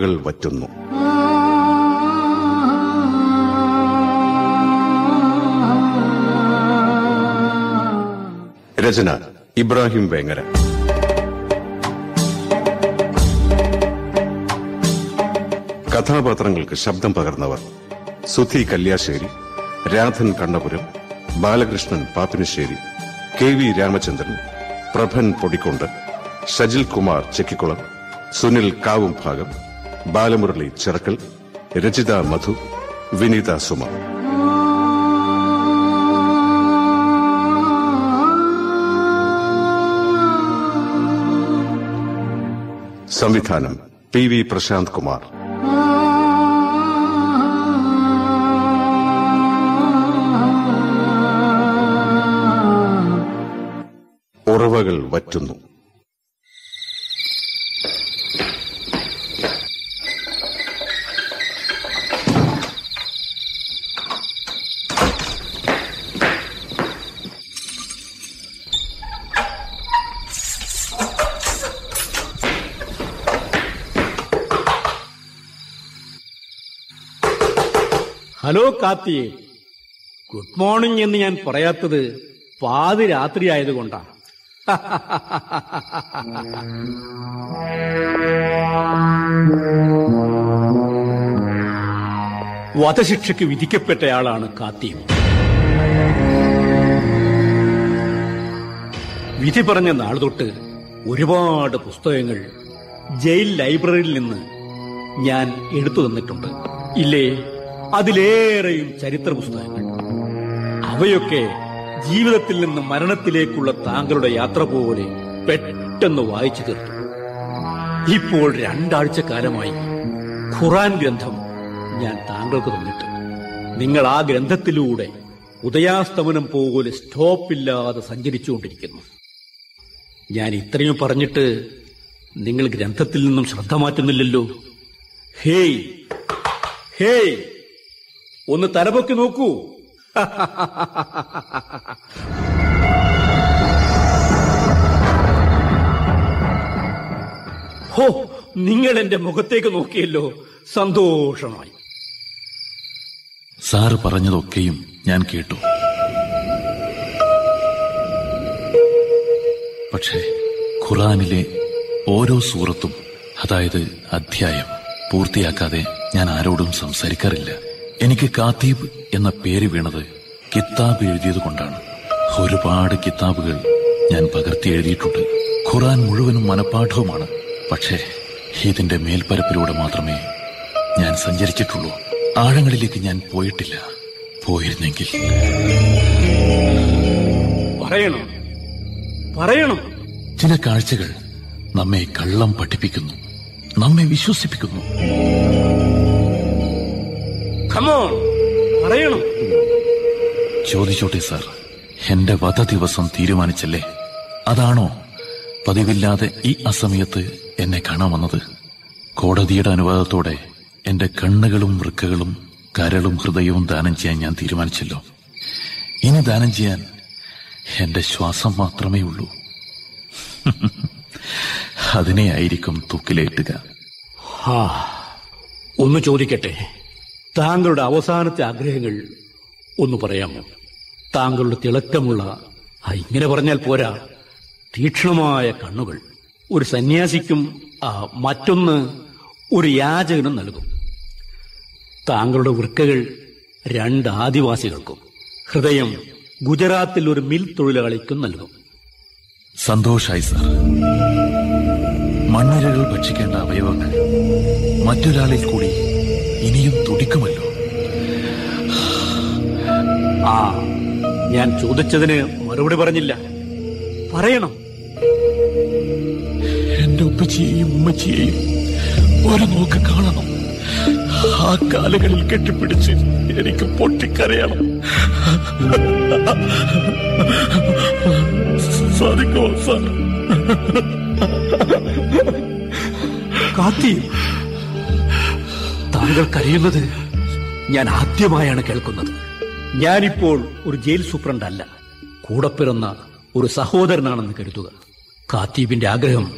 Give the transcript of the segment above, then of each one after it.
ഉറവകൾ വറ്റുന്നു. രചന ഇബ്രാഹിം വേങ്ങര. കഥാപാത്രങ്ങൾക്ക് ശബ്ദം പകർന്നവർ Sudhi Kalliasseri Radhan Kannapuram Balakrishnan Pappinisseri K V Ramachandran Prabhan Podikkundu Shajil Kumar Chekkikulam Sunil Kavumbhagam Balamurali Chirakkal Rachitha Madhu Vineetha Suma. സംവിധാനം പി വി പ്രശാന്ത് കുമാർ. ഉറവകൾ വറ്റുന്നു. ഹലോ കാത്തിയെ ഗുഡ് മോർണിംഗ് എന്ന് ഞാൻ പറയാത്തത് പാതി രാത്രി ആയതുകൊണ്ടാ. വധശിക്ഷയ്ക്ക് വിധിക്കപ്പെട്ടയാളാണ് കാത്തിയും വിധി പറഞ്ഞ നാൾ തൊട്ട് ഒരുപാട് പുസ്തകങ്ങൾ ജയിൽ ലൈബ്രറിയിൽ നിന്ന് ഞാൻ എടുത്തു തന്നിട്ടുണ്ട്. ഇല്ലേ? അതിലേറെയും ചരിത്ര പുസ്തകങ്ങൾ അവയൊക്കെ ജീവിതത്തിൽ നിന്ന് മരണത്തിലേക്കുള്ള താങ്കളുടെ യാത്ര പോലെ പെട്ടെന്ന് വായിച്ചു തീർത്തു. ഇപ്പോൾ രണ്ടാഴ്ച കാലമായി ഖുറാൻ ഗ്രന്ഥം ഞാൻ താങ്കൾക്ക് തന്നിട്ട്. നിങ്ങൾ ആ ഗ്രന്ഥത്തിലൂടെ ഉദയാസ്തമനം പോലെ സ്റ്റോപ്പില്ലാതെ സഞ്ചരിച്ചുകൊണ്ടിരിക്കുന്നു. ഞാൻ ഇത്രയും പറഞ്ഞിട്ട് നിങ്ങൾ ഗ്രന്ഥത്തിൽ നിന്നും ശ്രദ്ധ മാറ്റുന്നില്ലല്ലോ. ഹേയ് ഹേയ് ഒന്ന് തലപൊക്കി നോക്കൂ. ഹോ നിങ്ങൾ എന്റെ മുഖത്തേക്ക് നോക്കിയല്ലോ. സന്തോഷമായി. സാറ് പറഞ്ഞതൊക്കെയും ഞാൻ കേട്ടു. പക്ഷേ ഖുറാനിലെ ഓരോ സൂറത്തും അതായത് അധ്യായം പൂർത്തിയാക്കാതെ ഞാൻ ആരോടും സംസാരിക്കാറില്ല. എനിക്ക് കാത്തീബ് എന്ന പേര് വീണത് കിതാബ് എഴുതിയത് കൊണ്ടാണ്. ഒരുപാട് കിതാബുകൾ ഞാൻ പകർത്തി എഴുതിയിട്ടുണ്ട്. ഖുറാൻ മുഴുവനും മനഃപ്പാഠവുമാണ് പക്ഷേ ഇതിന്റെ മേൽപ്പരപ്പിലൂടെ മാത്രമേ ഞാൻ സഞ്ചരിച്ചിട്ടുള്ളൂ. ആഴങ്ങളിലേക്ക് ഞാൻ പോയിട്ടില്ല. പോയിരുന്നെങ്കിൽ. പറയണം. പറയണം. ചില കാഴ്ചകൾ നമ്മെ കള്ളം പഠിപ്പിക്കുന്നു. നമ്മെ വിശ്വസിപ്പിക്കുന്നു. ഖമോൺ പറയണം. ചോദിച്ചോട്ടെ സാർ. എന്റെ വധ ദിവസം തീരുമാനിച്ചല്ലേ? അതാണോ പതിവില്ലാതെ ഈ അസമയത്ത് എന്നെ കാണാൻ വന്നത്? കോടതിയുടെ അനുവാദത്തോടെ എന്റെ കണ്ണുകളും വൃക്കകളും കരളും ഹൃദയവും ദാനം ചെയ്യാൻ ഞാൻ തീരുമാനിച്ചല്ലോ. ഇനി ദാനം ചെയ്യാൻ എന്റെ ശ്വാസം മാത്രമേ ഉള്ളൂ. അതിനെയായിരിക്കും തൂക്കിലേറ്റുക. ഒന്ന് ചോദിക്കട്ടെ. താങ്കളുടെ അവസാനത്തെ ആഗ്രഹങ്ങൾ ഒന്ന് പറയാമോ? താങ്കളുടെ തിളക്കമുള്ള ഇങ്ങനെ പറഞ്ഞാൽ പോരാ തീക്ഷണമായ കണ്ണുകൾ. ഒരു സന്യാസിക്കും മറ്റൊന്ന് ഒരു യാചകനും നൽകും. താങ്കളുടെ വൃക്കകൾ രണ്ട് ആദിവാസികൾക്കും. ഹൃദയം ഗുജറാത്തിൽ ഒരു മിൽ തൊഴിലാളിക്കും നൽകും. സന്തോഷായി സാർ. മണ്ണിരകൾ ഭക്ഷിക്കേണ്ട അവയവങ്ങൾ മറ്റൊരാളിൽ കൂടി ഇനിയും തുടിക്കുമല്ലോ. ആ ഞാൻ ചോദിച്ചതിന് മറുപടി പറഞ്ഞില്ല. പറയണം. എന്റെ ഉപ്പച്ചിയെയും ഉമ്മച്ചിയെയും ഒരു നോക്ക് കാണണം. ആ കാലുകളിൽ കെട്ടിപ്പിടിച്ച് എനിക്ക് പൊട്ടിക്കറിയണം സാധിക്കുമോ സാർ? കാത്തി താങ്കൾ കരയുന്നത് ഞാൻ ആദ്യമായാണ് കേൾക്കുന്നത്. ഞാനിപ്പോൾ ഒരു ജയിൽ സൂപ്രണ്ട് അല്ല കൂടെ പിറന്ന ഒരു സഹോദരനാണെന്ന് കരുതുക. കാത്തീബിന്റെ ആഗ്രഹം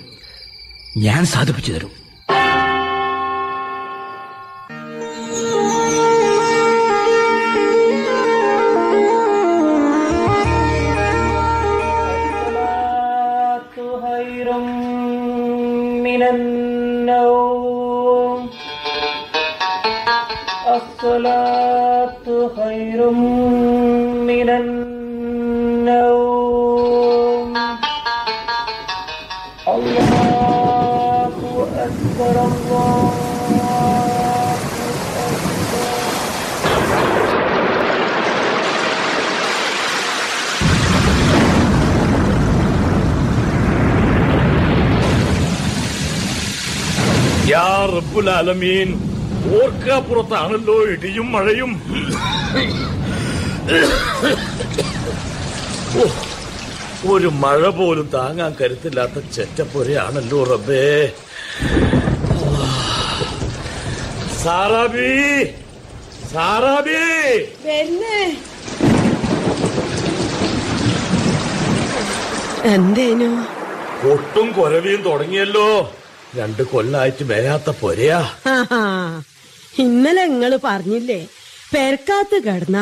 ഞാൻ സാധിപ്പിച്ചു തരും. ആലമീൻ ഓർക്കാപ്പുറത്താണല്ലോ ഇടിയും മഴയും. ഒരു മഴ പോലും താങ്ങാൻ കരുത്തില്ലാത്ത ചെറ്റപ്പുരയാണല്ലോ റബ്ബേ. സാറാബി സാറാബി. എന്തേനു? ഒട്ടും കൊരവിയും തുടങ്ങിയല്ലോ. രണ്ട് കൊല്ലായിട്ട് വരാത്ത പൊരയാ. ഇന്നലെ നിങ്ങൾ പറഞ്ഞില്ലേ പെരക്കാത്ത് കിടന്ന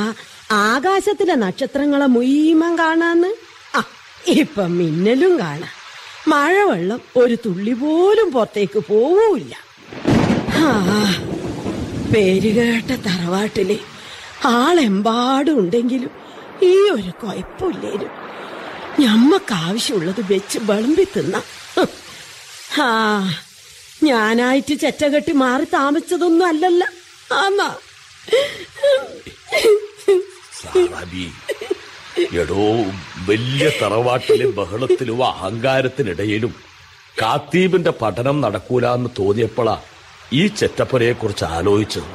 ആകാശത്തിലെ നക്ഷത്രങ്ങളെ മുയ്മൻ കാണാന്ന്? ഇപ്പൊ മിന്നലും കാണാം. മഴവെള്ളം ഒരു തുള്ളി പോലും പുറത്തേക്ക് പോവൂല്ല. പേരുകേട്ട തറവാട്ടിൽ ആളെമ്പാടും ഉണ്ടെങ്കിലും ഈ ഒരു കുഴപ്പമില്ലേനും ഞമ്മക്ക് ആവശ്യമുള്ളത് വെച്ച് വിളമ്പി തിന്ന. ആ ഞാനായിട്ട് ചെറ്റകെട്ടി മാറി താമസിച്ചതൊന്നും അല്ലല്ല. എടോ വലിയ തറവാട്ടിലെ ബഹളത്തിലും അഹങ്കാരത്തിനിടയിലും കാത്തീബിന്റെ പഠനം നടക്കൂലെന്ന് തോന്നിയപ്പോഴാ ഈ ചെറ്റപ്പുരയെ കുറിച്ച് ആലോചിച്ചത്.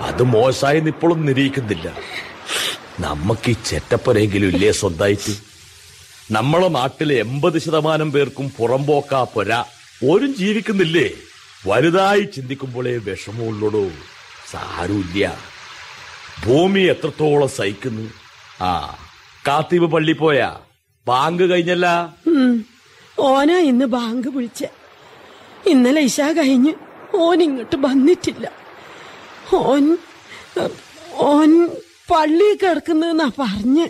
അത് മോശമായി ഇപ്പോഴും നിരീക്കുന്നില്ല നമുക്ക് ഈ ചെറ്റപ്പുരയെങ്കിലും ഇല്ലേ സ്വന്തമായിട്ട് നമ്മളെ നാട്ടിലെ എൺപത് ശതമാനം പേർക്കും പുറംപോക്കാ പൊര. ഓരും ജീവിക്കുന്നില്ലേ? വലുതായി ചിന്തിക്കുമ്പോഴേ വിഷമമുള്ളടോ. സാരമില്ല ഭൂമി എത്രത്തോളം സഹിക്കുന്നു? ആ കാത്തീപ് പള്ളി പോയാ. ബാങ്ക് കഴിഞ്ഞല്ല? ഓന ഓനാ ഇന്ന് ബാങ്ക് വിളിച്ച. ഇന്നലെ ഇശ കഴിഞ്ഞ് ഓൻ ഇങ്ങോട്ട് വന്നിട്ടില്ല. ഓൻ ഓൻ പള്ളി കിടക്കുന്നെന്നാ പറഞ്ഞ്.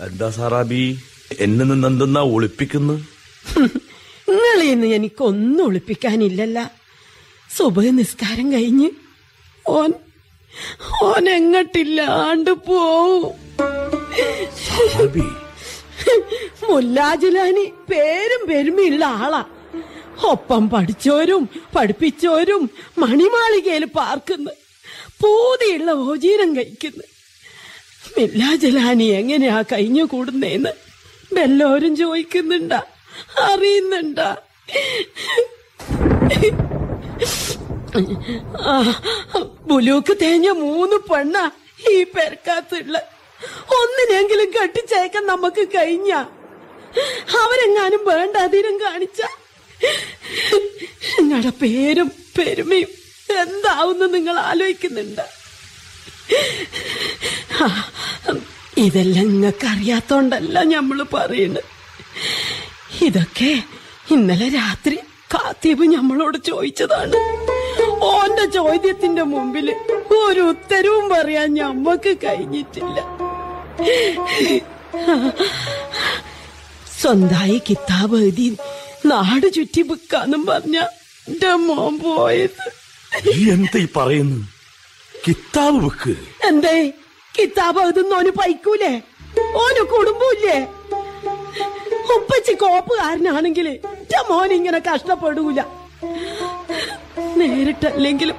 എന്താ സാറാബി എന്നെ നിന്ന് എന്തെന്നാ ഒളിപ്പിക്കുന്നു നിങ്ങളിന്ന് എനിക്കൊന്നും ഒളിപ്പിക്കാനില്ലല്ല. സുബഹ നിസ്കാരം കഴിഞ്ഞ് ഓൻ ഓൻ എങ്ങട്ടില്ലാണ്ട് പോവും. മുല്ലാജിലാനി പേരും പെരുമയുള്ള ആളാ. ഒപ്പം പഠിച്ചോരും പഠിപ്പിച്ചോരും മണിമാളികയിൽ പാർക്കുന്നു. പൂതിയുള്ള ഓജീരം കഴിക്കുന്നു. മില്ലാജലാനി എങ്ങനെയാ കഴിഞ്ഞു കൂടുന്നേന്ന് എല്ലാവരും ചോദിക്കുന്നുണ്ട. അറിയുന്നുണ്ട. ബുലൂക്ക് തേഞ്ഞ മൂന്ന് പെണ്ണ ഈ പെരക്കാത്തുള്ള. ഒന്നിനെങ്കിലും കട്ടിച്ചേക്കാൻ നമുക്ക് കഴിഞ്ഞ. അവരെങ്ങാനും വേണ്ട അതിനും കാണിച്ച. നിങ്ങളുടെ പേരും പെരുമയും എന്താവുന്ന് നിങ്ങൾ ആലോചിക്കുന്നുണ്ട്. ഇതെല്ലാം നിങ്ങൾക്ക് അറിയാത്തോണ്ടല്ല ഞമ്മൾ പറയുന്നത് ഇതൊക്കെ ഇന്നലെ രാത്രി കാത്തീപ് ഞമ്മളോട് ചോദിച്ചതാണ്. ഓന്റെ ചോദ്യത്തിന്റെ മുമ്പിൽ ഒരു ഉത്തരവും പറയാൻ ഞമ്മക്ക് കഴിഞ്ഞിട്ടില്ല. സ്വന്തായി കിതാബ് എഴുതി നാട് ചുറ്റി വിൽക്കാന്നും പറഞ്ഞ എന്റെ മോൻ പോയത്. ഈ എന്താ ഈ പറയുന്നു കിതാബ് വെക്ക്. എന്തേ? കിതാബ് എഴുതുന്നോന് പൈക്കൂലേ? ഓന് കുടുംബമില്ലേ ഉപ്പച്ചി കോപ്പുകാരനാണെങ്കിൽ മോൻ ഇങ്ങനെ കഷ്ടപ്പെടൂല. നേരിട്ടല്ലെങ്കിലും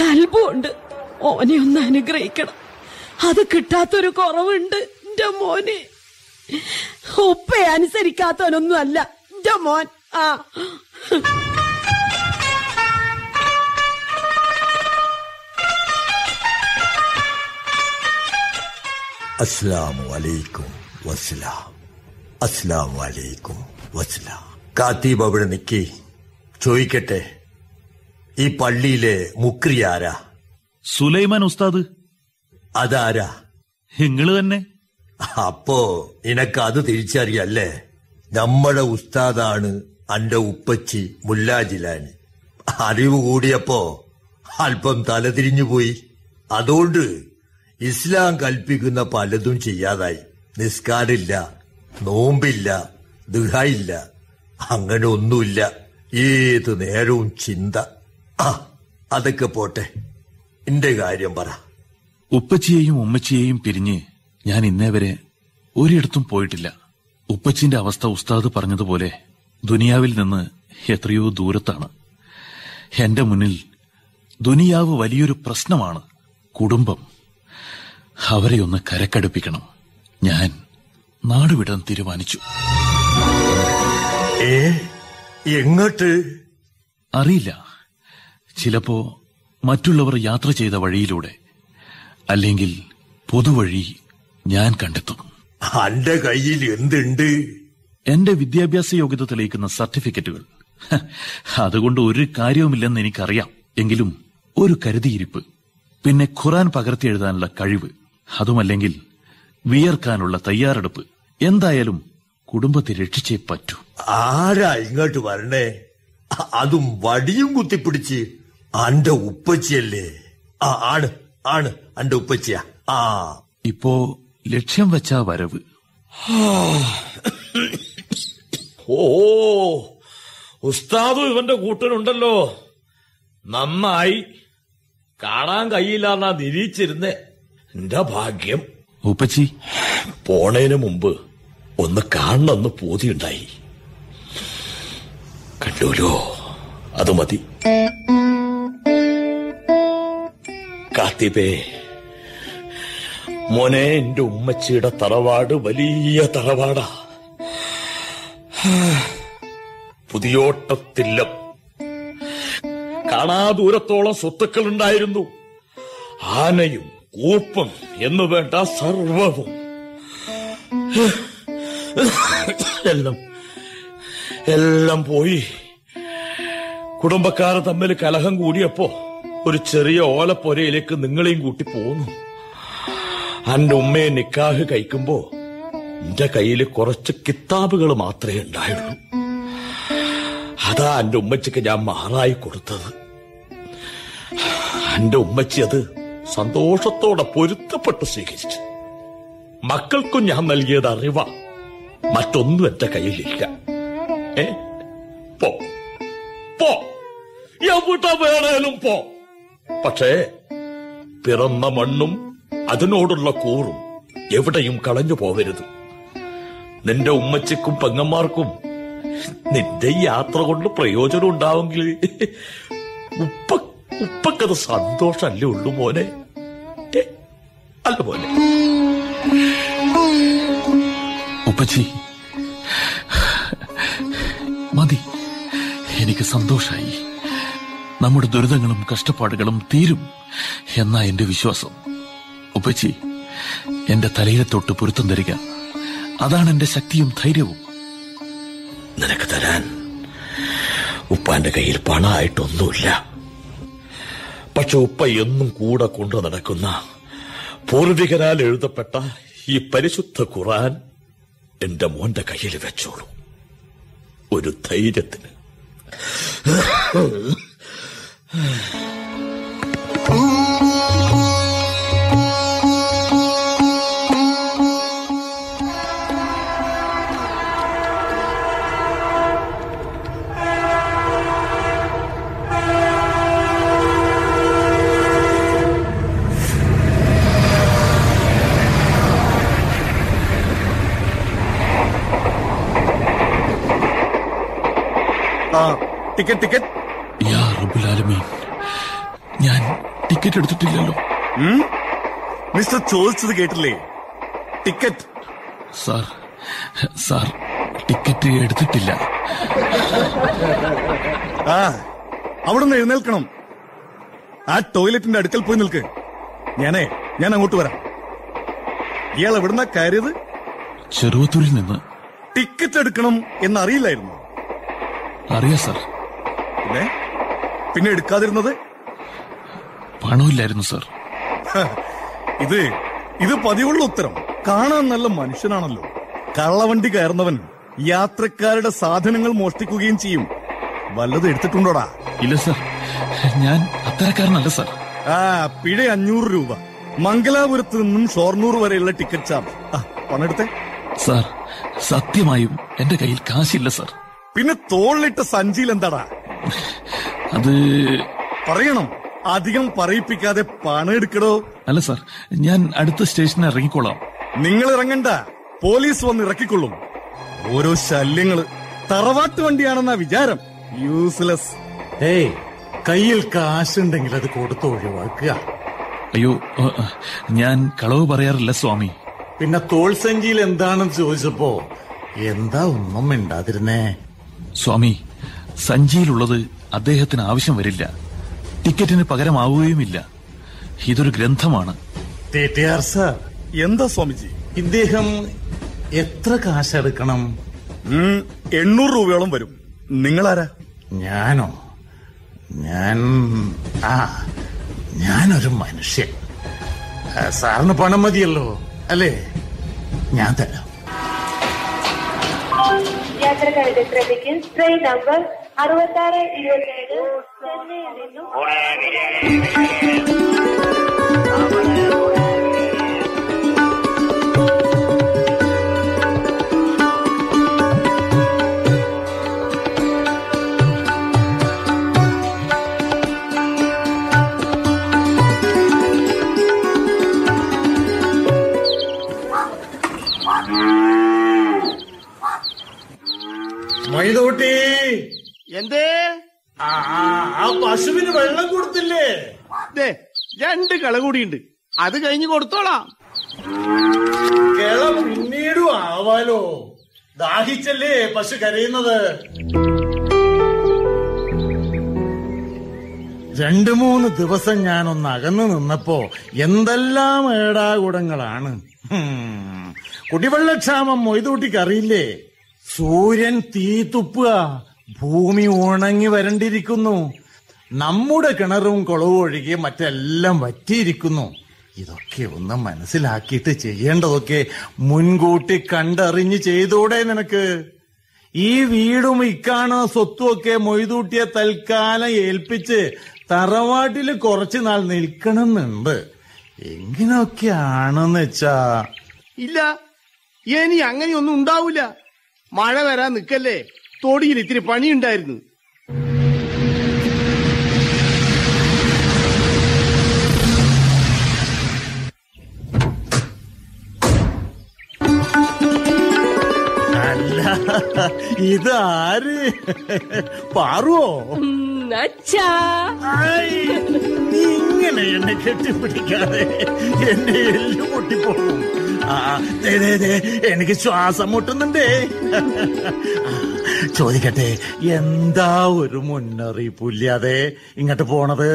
കൽബുണ്ട്. ഓനെ ഒന്ന് അനുഗ്രഹിക്കണം. അത് കിട്ടാത്തൊരു കുറവുണ്ട് എന്റെ മോന്. ഉപ്പയെ അനുസരിക്കാത്തവനൊന്നും അല്ല എന്റെ മോൻ. ആ. അസ്ലാമു അലൈക്കും വസ്സലാം. അസ്ലാമു അലൈക്കും വസ്സലാം. കാത്തീബ് അവിടെ നിക്കി. ചോദിക്കട്ടെ ഈ പള്ളിയിലെ മുക്രി ആരാ? സുലൈമാൻ ഉസ്താദ്. അതാരാ? നിങ്ങൾ തന്നെ. അപ്പോ നിനക്ക് അത് തിരിച്ചറിയല്ലേ? നമ്മളെ ഉസ്താദാണ് അന്റെ ഉപ്പച്ചി മുല്ലാജിലാനി. അറിവ് കൂടിയപ്പോ അല്പം തലതിരിഞ്ഞു പോയി അതുകൊണ്ട് ഇസ്ലാം കൽപ്പിക്കുന്ന പലതും ചെയ്യാതായി. നിസ്കാരില്ല നോമ്പില്ല ദുഹായില്ല അങ്ങനെ ഒന്നുമില്ല. ഏത് നേരവും ചിന്ത. ആ അതൊക്കെ പോട്ടെ. എന്റെ കാര്യം പറ. ഉപ്പച്ചിയെയും ഉമ്മച്ചിയെയും പിരിഞ്ഞ് ഞാൻ ഇന്നേ വരെ ഒരിടത്തും പോയിട്ടില്ല. ഉപ്പച്ചിന്റെ അവസ്ഥ ഉസ്താദ് പറഞ്ഞതുപോലെ ദുനിയാവിൽ നിന്ന് എത്രയോ ദൂരത്താണ്. എന്റെ മുന്നിൽ ദുനിയാവ് വലിയൊരു പ്രശ്നമാണ് കുടുംബം. അവരെ ഒന്ന് കരക്കടുപ്പിക്കണം. ഞാൻ നാടുവിടാൻ തീരുമാനിച്ചു. ഏ? എങ്ങോട്ട്? അറിയില്ല. ചിലപ്പോ മറ്റുള്ളവർ യാത്ര ചെയ്ത വഴിയിലൂടെ അല്ലെങ്കിൽ പൊതുവഴി ഞാൻ കണ്ടെത്തും. അന്റെ കയ്യിൽ എന്തുണ്ട്? എന്റെ വിദ്യാഭ്യാസ യോഗ്യത തെളിയിക്കുന്ന സർട്ടിഫിക്കറ്റുകൾ. അതുകൊണ്ട് ഒരു കാര്യവുമില്ലെന്ന് എനിക്കറിയാം. എങ്കിലും ഒരു കരുതിയിരിപ്പ്. പിന്നെ ഖുറാൻ പകർത്തി എഴുതാനുള്ള കഴിവ്. അതുമല്ലെങ്കിൽ വിയർക്കാനുള്ള തയ്യാറെടുപ്പ് എന്തായാലും കുടുംബത്തെ രക്ഷിച്ചേ പറ്റൂ. ആരാ ഇങ്ങോട്ട് വരണേ? അതും വടിയും കുത്തിപ്പിടിച്ച് അന്റെ ഉപ്പച്ചിയല്ലേ? ആ ആണ് ആണ് അന്റെ ഉപ്പച്ചിയാ. ആ. ഇപ്പോ ലക്ഷ്യം വെച്ച വരവ്. ഓ ഉസ്താദും ഇവന്റെ കൂട്ടനുണ്ടല്ലോ നന്നായി. കാണാൻ കഴിയില്ല എന്നാ നിരീച്ചിരുന്നേ. എന്റെ ഭാഗ്യം? ഉപ്പച്ചി. പോണേന് മുമ്പ് ഒന്ന് കാണണമെന്ന് പോതിയുണ്ടായി. കണ്ടൂലോ അത് മതി. കാത്തിപേ മോനെ എന്റെ ഉമ്മച്ചിയുടെ തറവാട് വലിയ തറവാടാ. പുതിയോട്ടത്തില്ലം. കാണാ ദൂരത്തോളം സ്വത്തുക്കൾ ഉണ്ടായിരുന്നു ആനയും കൂപ്പും എന്ന് വേണ്ട സർവവും. എല്ലാം എല്ലാം പോയി. കുടുംബക്കാർ തമ്മിൽ കലഹം കൂടിയപ്പോ ഒരു ചെറിയ ഓലപ്പൊരയിലേക്ക് നിങ്ങളെയും കൂട്ടി പോന്നു. അന്റെ ഉമ്മയെ നിക്കാഹ് കഴിക്കുമ്പോ എന്റെ കയ്യിൽ കുറച്ച് കിതാബുകൾ മാത്രമേ ഉണ്ടായുള്ളൂ. അതാ എന്റെ ഉമ്മച്ചിക്ക് ഞാൻ മാറായി കൊടുത്തത്. എന്റെ ഉമ്മച്ചി അത് സന്തോഷത്തോടെ പൊരുത്തപ്പെട്ട് സ്വീകരിച്ചു. മക്കൾക്കും ഞാൻ നൽകിയത് അറിവ. മറ്റൊന്നും എന്റെ കയ്യിലില്ല. പോ. പോ. വേണേലും പോ. പക്ഷേ പിറന്ന മണ്ണും അതിനോടുള്ള കൂറും എവിടെയും കളഞ്ഞു പോവരുത്. നിന്റെ ഉമ്മച്ചിക്കും പെങ്ങന്മാർക്കും നിന്റെ യാത്ര കൊണ്ട് പ്രയോജനം ഉണ്ടാവെങ്കിൽ ഉപ്പ ഉപ്പക്കത് സന്തോഷമല്ലേ ഉള്ളു മോനെ? മോനെ ഉപ്പച്ചി. മതി. എനിക്ക് സന്തോഷായി. നമ്മുടെ ദുരിതങ്ങളും കഷ്ടപ്പാടുകളും തീരും എന്നാ എന്റെ വിശ്വാസം. ഉപ്പച്ചി എന്റെ തലയിലെ തൊട്ട് പൊരുത്തം തരിക. അതാണ് എന്റെ ശക്തിയും ധൈര്യവും. നിനക്ക് തരാൻ ഉപ്പാന്റെ കയ്യിൽ പണമായിട്ടൊന്നുമില്ല. പക്ഷെ ഉപ്പ എന്നും കൂടെ കൊണ്ടു നടക്കുന്ന പൂർവികരാൽ എഴുതപ്പെട്ട ഈ പരിശുദ്ധ ഖുറാൻ എന്റെ മോന്റെ കയ്യിൽ വെച്ചോളൂ. ഒരു ധൈര്യത്തിന്. ആ ടിക്കറ്റ് ടിക്കറ്റ് യാ റബ്ബുൽ ആലമീൻ. ഞാൻ ടിക്കറ്റ് എടുത്തിട്ടില്ലല്ലോ. മിസ്റ്റർ ചോദിച്ചത് കേട്ടില്ലേ? ടിക്കറ്റ് സാർ സാർ ടിക്കറ്റ് എടുത്തിട്ടില്ല. ആ അവിടെ നിന്ന് എഴുന്നേൽക്കണം. ആ ടോയ്ലറ്റിന്റെ അടുക്കൽ പോയി നിൽക്ക്. ഞാനേ ഞാൻ അങ്ങോട്ട് വരാം. ഇയാൾ എവിടുന്ന കയറിയത്? ചെറുവത്തൂരിൽ നിന്ന്. ടിക്കറ്റ് എടുക്കണം എന്നറിയില്ലായിരുന്നു. അറിയാം സാർ. പിന്നെ പിന്നെ എടുക്കാതിരുന്നത്? പണമില്ലായിരുന്നു സർ. ഇത് ഇത് പതിവുള്ള ഉത്തരം. കാണാൻ നല്ല മനുഷ്യനാണല്ലോ. കള്ളവണ്ടി കയറുന്നവൻ യാത്രക്കാരുടെ സാധനങ്ങൾ മോഷ്ടിക്കുകയും ചെയ്യും. വല്ലത് എടുത്തിട്ടുണ്ടോടാ? ഇല്ല സർ. ഞാൻ അത്തരക്കാരനല്ല സർ. ആ പിഴ അഞ്ഞൂറ് രൂപ. മംഗലാപുരത്ത് നിന്നും ഷൊർണൂർ വരെയുള്ള ടിക്കറ്റ് ചാർജ്. പണെടുത്തെ. സാർ സത്യമായും എന്റെ കയ്യിൽ കാശില്ല സർ. പിന്നെ തോളിലിട്ട സഞ്ചിയിൽ എന്താടാ? അത് പറയണം. അധികം പറയിപ്പിക്കാതെ പണം എടുക്കടോ. അല്ല സാർ. ഞാൻ അടുത്ത സ്റ്റേഷനിൽ ഇറങ്ങിക്കോളാം. നിങ്ങൾ ഇറങ്ങണ്ട പോലീസ് വന്ന് ഇറക്കിക്കൊള്ളും. ഓരോ ശല്യങ്ങൾ. തറവാട്ട് വണ്ടിയാണെന്ന വിചാരം. യൂസ്ലെസ് ഏയ് കയ്യിൽ കാശുണ്ടെങ്കിൽ അത് കൊടുത്ത് ഒഴിവാക്കുക. അയ്യോ ഞാൻ കളവ് പറയാറില്ല സ്വാമി. പിന്നെ തോൾ സഞ്ചിയിൽ എന്താണെന്ന് ചോദിച്ചപ്പോ എന്താ ഒന്നും മിണ്ടാതിരുന്നേ? സ്വാമി സഞ്ചിയിലുള്ളത് അദ്ദേഹത്തിന് ആവശ്യം വരില്ല. ടിക്കറ്റിന് പകരമാവുകയുമില്ല. ഇതൊരു ഗ്രന്ഥമാണ്. ടി ടി ആർ സാർ എന്താ സ്വാമിജി? ഇദ്ദേഹം എത്ര കാശ് എടുക്കണം എണ്ണൂറ് രൂപയോളം വരും. നിങ്ങളാരാ? ഞാനോ? ഞാൻ ആ ഞാനൊരു മനുഷ്യൻ. സാറിന് പണം മതിയല്ലോ അല്ലേ? ഞാൻ തരാം. യാത്രക്കാരുടെ ശ്രദ്ധിക്കും ട്രെയിൻ നമ്പർ அறுபத்தாறு இருபத்தேழு மயிலூட்டி എന്തേ? ആ പശുവിന് വെള്ളം കൊടുത്തില്ലേ? ദേ രണ്ട് കള കൂടിയുണ്ട്. അത് കഴിഞ്ഞ് കൊടുത്തോളാം. കിള പിന്നീടും ആവാലോ. ദാഹിച്ചല്ലേ പശു കരയുന്നത്? രണ്ടു മൂന്ന് ദിവസം ഞാൻ ഒന്ന് അകന്നു നിന്നപ്പോ എന്തെല്ലാം ഏടാകുടങ്ങളാണ്. കുടിവെള്ളക്ഷാമം മൊയ്തൂട്ടിക്കറിയില്ലേ? സൂര്യൻ തീ തുപ്പുക. ഭൂമി ഉണങ്ങി വരണ്ടിരിക്കുന്നു. നമ്മുടെ കിണറും കുളവും ഒഴികെ മറ്റെല്ലാം വറ്റിയിരിക്കുന്നു. ഇതൊക്കെ ഒന്ന് മനസ്സിലാക്കിയിട്ട് ചെയ്യേണ്ടതൊക്കെ മുൻകൂട്ടി കണ്ടറിഞ്ഞ് ചെയ്തൂടെ നിനക്ക്. ഈ വീടും ഇക്കാണ സ്വത്തുമൊക്കെ മൊയ്തൂട്ടിയെ തൽക്കാലം ഏൽപ്പിച്ച് തറവാട്ടിൽ കുറച്ചു നാൾ നിൽക്കണമെന്നുണ്ട്. എങ്ങനെയൊക്കെയാണെന്ന് വെച്ചാ? ഇല്ല ഇനി അങ്ങനെയൊന്നും ഉണ്ടാവൂല. മഴ വരാൻ നിക്കല്ലേ തൊടിയിൽ ഇത്തിരി പണിയുണ്ടായിരുന്നു. ഇതാര്? പാറുവോ? നീ ഇങ്ങനെ എന്നെ കെട്ടിപ്പിടിക്കാതെ എന്റെ എല്ലു പൊട്ടിപ്പോകും. ആ, എനിക്ക് ശ്വാസം മുട്ടുന്നുണ്ടേ. ആ, ചോദിക്കട്ടെ എന്താ ഒരു മുന്നറിയിപ്പില്ലാതെ ഇങ്ങോട്ട് പോണത്?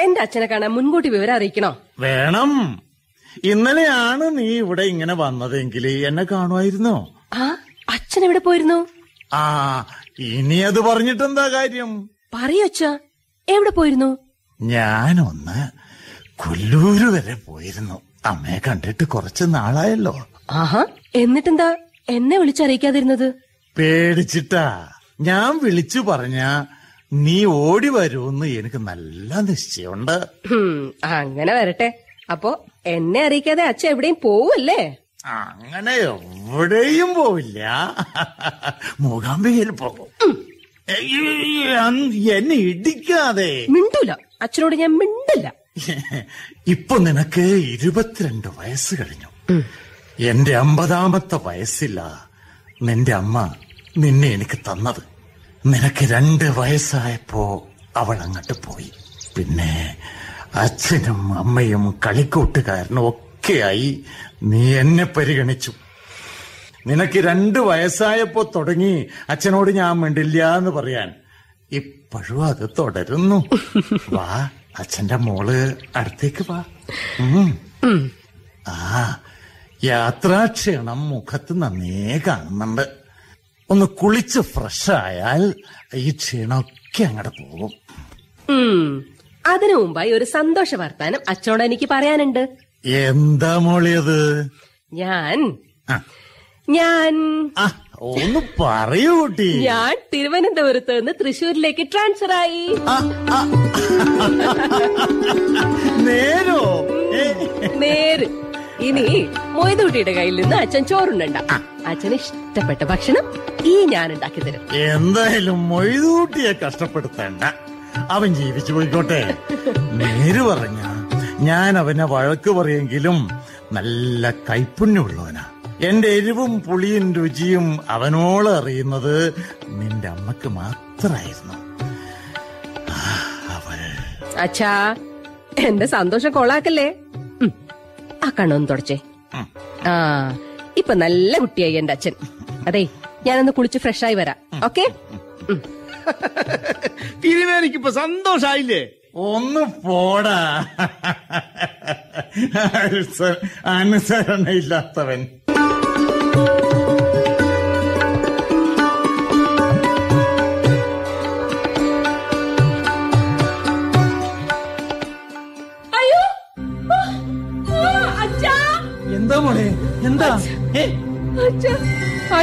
എന്റെ അച്ഛനെ കാണാൻ മുൻകൂട്ടി വിവരം അറിയിക്കണോ? വേണം. ഇന്നലെയാണ് നീ ഇവിടെ ഇങ്ങനെ വന്നതെങ്കിൽ എന്നെ കാണുമായിരുന്നോ? ആ അച്ഛൻ എവിടെ പോയിരുന്നു? ആ ഇനി അത് പറഞ്ഞിട്ടെന്താ കാര്യം? പറയച്ച എവിടെ പോയിരുന്നു? ഞാനൊന്ന് കൊല്ലൂര് വരെ പോയിരുന്നു. അമ്മയെ കണ്ടിട്ട് കുറച്ച് നാളായല്ലോ. ആഹാ എന്നിട്ടെന്താ എന്നെ വിളിച്ചറിയിക്കാതിരുന്നത്? പേടിച്ചിട്ടാ. ഞാൻ വിളിച്ചു പറഞ്ഞ നീ ഓടി വരുമെന്ന് എനിക്ക് നല്ല നിശ്ചയമുണ്ട്. അങ്ങനെ വരട്ടെ. അപ്പോ എന്നെ അറിയിക്കാതെ അച്ഛൻ എവിടെയും പോവല്ലേ? അങ്ങനെ എവിടെയും പോവില്ല. മൂകാംബികയിൽ പോകും. എന്നെ ഇടിക്കാതെ. മിണ്ടൂല. അച്ഛനോട് ഞാൻ മിണ്ടില്ല. ഇപ്പൊ നിനക്ക് ഇരുപത്തിരണ്ട് വയസ്സ് കഴിഞ്ഞു. എന്റെ അമ്പതാമത്തെ വയസ്സില്ല നിന്റെ അമ്മ നിന്നെ എനിക്ക് തന്നത്. നിനക്ക് രണ്ട് വയസ്സായപ്പോ അവൾ അങ്ങോട്ട് പോയി. പിന്നെ അച്ഛനും അമ്മയും കളിക്കൂട്ടുകാരനും ഒക്കെയായി നീ എന്നെ പരിഗണിച്ചു. നിനക്ക് രണ്ട് വയസ്സായപ്പോ തുടങ്ങി അച്ഛനോട് ഞാൻ മിണ്ടില്ല എന്ന് പറയാൻ. ഇപ്പോഴും അത് തുടരുന്നു. വാ അച്ഛന്റെ മോൾ അടുത്തേക്ക് വാ. ആ യാത്രാക്ഷീണം മുഖത്ത് നന്നേ കാണുന്നുണ്ട്. ഒന്ന് കുളിച്ച് ഫ്രഷ് ആയാൽ ഈ ക്ഷീണമൊക്കെ അങ്ങോട്ട് പോകും. അതിനു മുമ്പായി ഒരു സന്തോഷ വർത്താനം അച്ഛനോട് എനിക്ക് പറയാനുണ്ട്. എന്താ മോളിയത് ഞാൻ. ഞാൻ ഒന്ന് പറയൂ കുട്ടി. ഞാൻ തിരുവനന്തപുരത്ത് നിന്ന് തൃശ്ശൂരിലേക്ക് ട്രാൻസ്ഫർ ആയി. നേരോ? നേര്. ഇനി മൊയ്തൂട്ടിയുടെ കയ്യിൽ നിന്ന് അച്ഛൻ ചോറുണ്ടണ്ട അച്ഛന് ഇഷ്ടപ്പെട്ട ഭക്ഷണം ഈ ഞാൻ ഉണ്ടാക്കി തരും. എന്തായാലും മൊയ്തൂട്ടിയെ കഷ്ടപ്പെടുത്തേണ്ട. അവൻ ജീവിച്ചു പോയിക്കോട്ടെ. നേര് പറഞ്ഞ ഞാൻ അവനെ വഴക്ക് പറയെങ്കിലും നല്ല കൈപ്പുണ്യമുള്ളവനാ. എന്റെ എരിവും പുളിയും രുചിയും അവനോളം അറിയുന്നത് നിന്റെ അമ്മയ്ക്ക് മാത്രമായിരുന്നു. അച്ഛാ എന്റെ സന്തോഷം കൊളാക്കല്ലേ ഉം. ആ കണ്ണൊന്ന് തുടച്ചേ. ആ ഇപ്പൊ നല്ല കുട്ടിയായി എന്റെ അച്ഛൻ. അതെ ഞാനൊന്ന് കുളിച്ച് ഫ്രഷ് ഫ്രഷായി വരാം. ഓക്കെ? തിരുവേനിക്കിപ്പോ സന്തോഷായില്ലേ? ഒന്ന് പോടാ. അനുസരണയില്ലാത്തവൻ.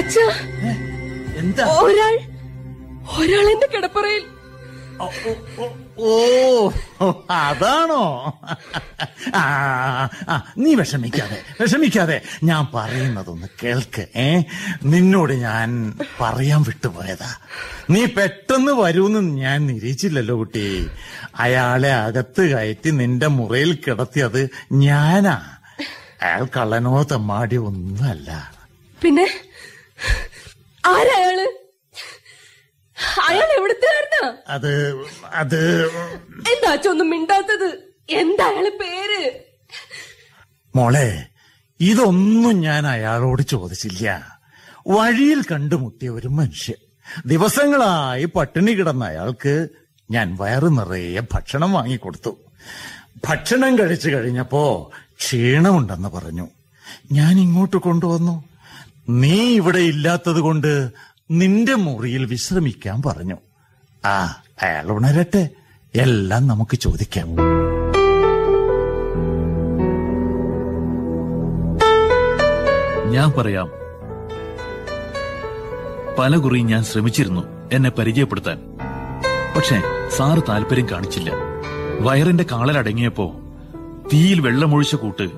അച്ഛാ എന്താ? ഒരാൾ ഒരാൾ എന്റെ കിടപ്പറയിൽ. ഓ അതാണോ? ആ, ആ, നീ വിഷമിക്കാതെ വിഷമിക്കാതെ. ഞാൻ പറയുന്നതൊന്ന് കേൾക്ക് ഏ? നിന്നോട് ഞാൻ പറയാൻ വിട്ടുപോയതാ. നീ പെട്ടെന്ന് വരൂന്ന് ഞാൻ നിരീക്ഷിച്ചില്ലല്ലോ കുട്ടി. അയാളെ അകത്ത് കയറ്റി നിന്റെ മുറിയിൽ കിടത്തിയത് ഞാനാ. അയാൾ കള്ളനോ തമ്മാടി ഒന്നുമല്ല. പിന്നെ? ആരയാൾ അയാൾ എവിടുത്തുകാരനാ അത് അത് എന്താ ഒന്നും മിണ്ടാത്തത്? എന്താ അയാളെ പേര്? മോളെ ഇതൊന്നും ഞാൻ അയാളോട് ചോദിച്ചില്ല. വഴിയിൽ കണ്ടുമുട്ടിയ ഒരു മനുഷ്യൻ. ദിവസങ്ങളായി പട്ടിണി കിടന്ന അയാൾക്ക് ഞാൻ വയറു നിറയെ ഭക്ഷണം വാങ്ങിക്കൊടുത്തു. ഭക്ഷണം കഴിച്ചു കഴിഞ്ഞപ്പോ ക്ഷീണമുണ്ടെന്ന് പറഞ്ഞു. ഞാൻ ഇങ്ങോട്ട് കൊണ്ടുവന്നു. നീ ഇവിടെ ഇല്ലാത്തതുകൊണ്ട് നിന്റെ മുറിയിൽ വിശ്രമിക്കാൻ പറഞ്ഞു. ആ അയാൾ ഉണരട്ടെ. എല്ലാം നമുക്ക് ചോദിക്കാം. ഞാൻ പറയാം. പല കുറി ഞാൻ ശ്രമിച്ചിരുന്നു എന്നെ പരിചയപ്പെടുത്താൻ. പക്ഷേ സാറ് താല്പര്യം കാണിച്ചില്ല. വയറിന്റെ കാളലടങ്ങിയപ്പോ തീയിൽ വെള്ളമൊഴിച്ച കൂട്ട്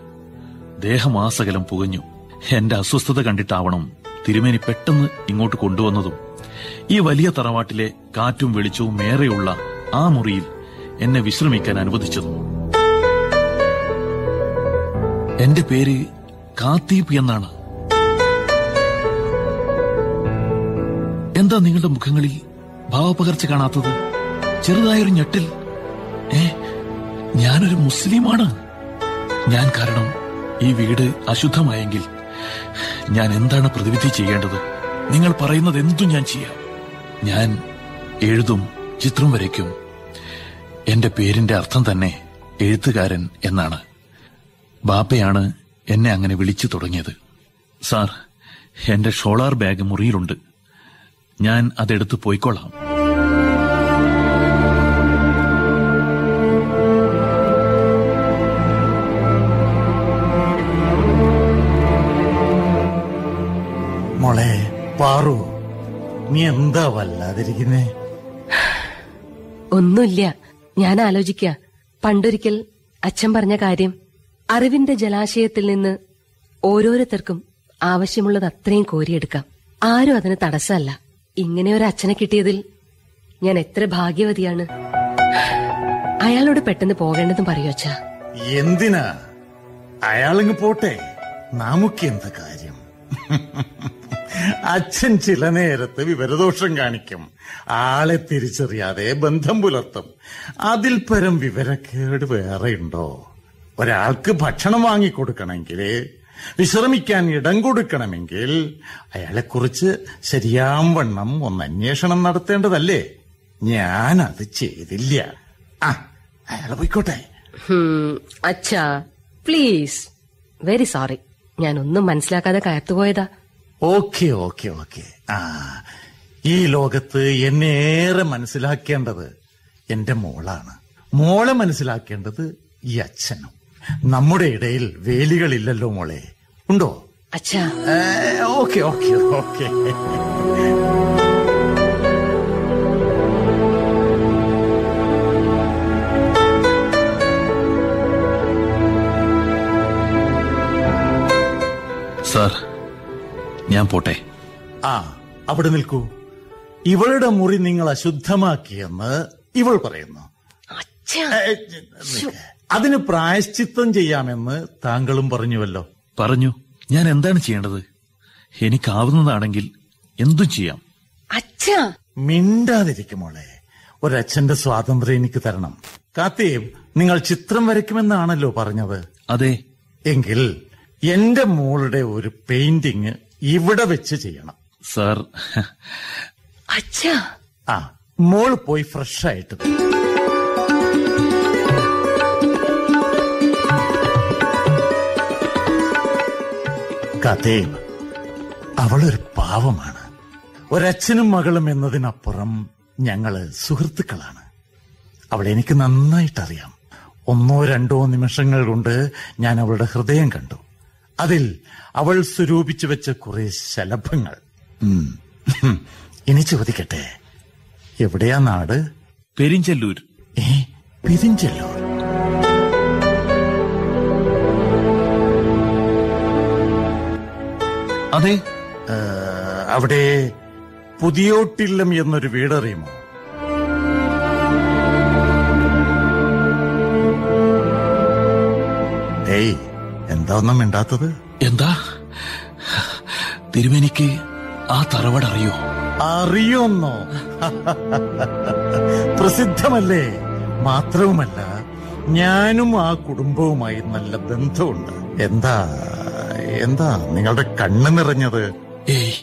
ദേഹമാസകലം പുകഞ്ഞു. എന്റെ അസ്വസ്ഥത കണ്ടിട്ടാവണം തിരുമേനി പെട്ടെന്ന് ഇങ്ങോട്ട് കൊണ്ടുവന്നതും. ഈ വലിയ തറവാട്ടിലെ കാറ്റും വെളിച്ചവും ഏറെയുള്ള ആ മുറിയിൽ എന്നെ വിശ്രമിക്കാൻ അനുവദിച്ചതും. എന്റെ പേര് കാത്തീപ് എന്നാണ്. എന്താ നിങ്ങളുടെ മുഖങ്ങളിൽ ഭാവപകർച്ച കാണാത്തത്? ചെറുതായൊരു ഞെട്ടിൽ. ഏ ഞാനൊരു മുസ്ലിമാണ്. ഞാൻ കാരണം ഈ വീട് അശുദ്ധമായെങ്കിൽ ഞാൻ എന്താണ് പ്രതിവിധി ചെയ്യേണ്ടത്? നിങ്ങൾ പറയുന്നത് എന്തും ഞാൻ ചെയ്യാം. ഞാൻ എഴുതും ചിത്രം വരയ്ക്കും. എന്റെ പേരിന്റെ അർത്ഥം തന്നെ എഴുത്തുകാരൻ എന്നാണ്. ബാപ്പയാണ് എന്നെ അങ്ങനെ വിളിച്ചു തുടങ്ങിയത്. സാർ എന്റെ ഷോളാർ ബാഗ് മുറിയിലുണ്ട്. ഞാൻ അതെടുത്ത് പോയിക്കൊള്ളാം. പാറു നീ എന്താ വല്ലാതിരിക്കുന്നേ? ഒന്നുമില്ല. ഞാൻ ആലോചിക്ക. പണ്ടൊരിക്കൽ അച്ഛൻ പറഞ്ഞ കാര്യം അറിവിന്റെ ജലാശയത്തിൽ നിന്ന് ഓരോരുത്തർക്കും ആവശ്യമുള്ളത് അത്രയും കോരിയെടുക്കാം. ആരും അതിന് തടസ്സമല്ല. ഇങ്ങനെ ഒരു അച്ഛനെ കിട്ടിയതിൽ ഞാൻ എത്ര ഭാഗ്യവതിയാണ്. അയാളോട് പെട്ടെന്ന് പോകേണ്ടതും പറയൂ അച്ഛാ. എന്തിനാ? അയാളിങ് പോട്ടെ. നമുക്ക് എന്ത് കാര്യം? അച്ഛൻ ചില നേരത്ത് വിവരദോഷം കാണിക്കും. ആളെ തിരിച്ചറിയാതെ ബന്ധം പുലർത്തും. അതിൽ പരം വിവരക്കേട് വേറെ ഉണ്ടോ ഒരാൾക്ക് ഭക്ഷണം വാങ്ങിക്കൊടുക്കണമെങ്കിൽ വിശ്രമിക്കാൻ ഇടം കൊടുക്കണമെങ്കിൽ അയാളെക്കുറിച്ച് ശരിയാവണ്ണം ഒന്ന് അന്വേഷണം നടത്തേണ്ടതല്ലേ? ഞാൻ അത് ചെയ്തില്ല. ആ അയാൾ പോയിക്കോട്ടെ. അച്ഛാ പ്ലീസ്. Very sorry. ഞാൻ ഒന്നും മനസ്സിലാക്കാതെ കയർത്തുപോയതാ. Okay okay okay. ആ ഈ ലോകത്ത് എന്നെ ഏറെ മനസ്സിലാക്കേണ്ടത് എന്റെ മോളാണ്. മോളെ മനസ്സിലാക്കേണ്ടത് ഈ അച്ഛനും. നമ്മുടെ ഇടയിൽ വേലികളില്ലല്ലോ മോളെ. ഉണ്ടോ? അച്ഛാ. Okay okay okay. സാർ ഞാൻ പോട്ടെ. ആ അവിടെ നിൽക്കൂ. ഇവളുടെ മുറി നിങ്ങൾ അശുദ്ധമാക്കിയെന്ന് ഇവൾ പറയുന്നു. അതിന് പ്രായശ്ചിത്തം ചെയ്യാമെന്ന് താങ്കളും പറഞ്ഞുവല്ലോ. പറഞ്ഞു. ഞാൻ എന്താണ് ചെയ്യേണ്ടത്? എനിക്കാവുന്നതാണെങ്കിൽ എന്തു ചെയ്യാം? അച്ഛാ. മിണ്ടാതിരിക്കുമോളെ ഒരച്ഛന്റെ സ്വാതന്ത്ര്യം എനിക്ക് തരണം. കാത്തേം നിങ്ങൾ ചിത്രം വരയ്ക്കുമെന്നാണല്ലോ പറഞ്ഞത്. അതെ. എങ്കിൽ എന്റെ മോളുടെ ഒരു പെയിന്റിങ് ഇവിടെ വെച്ച് ചെയ്യണം. സാർ. അച്ഛാ. ആ മോൾ പോയി ഫ്രഷ് ആയിട്ട് കഥയും അവളൊരു പാവമാണ്. ഒരച്ഛനും മകളും എന്നതിനപ്പുറം ഞങ്ങൾ സുഹൃത്തുക്കളാണ്. അവളെ എനിക്ക് നന്നായിട്ടറിയാം. ഒന്നോ രണ്ടോ നിമിഷങ്ങൾ കൊണ്ട് ഞാൻ അവളുടെ ഹൃദയം കണ്ടു. അതിൽ അവൾ സ്വരൂപിച്ചു വെച്ച കുറെ ശലഭങ്ങൾ. ഇനി ചോദിക്കട്ടെ എവിടെയാ നാട്? പെരിഞ്ചല്ലൂർ. ഏ പെരിഞ്ചല്ലൂർ. അതെ. അവിടെ പുതിയോട്ടില്ലം എന്നൊരു വീടറിയുമോ? ഏയ് എന്താ ഒന്നും മിണ്ടാത്തത്? എന്താ? തിരുമേനിക്ക് ആ തറവാട് അറിയോ? അറിയോന്നോ? പ്രസിദ്ധമല്ലേ? മാത്രവുമല്ല ഞാനും ആ കുടുംബവുമായി നല്ല ബന്ധമുണ്ട്. എന്താ എന്താ നിങ്ങളുടെ കണ്ണ് നിറഞ്ഞത്? ഏയ്.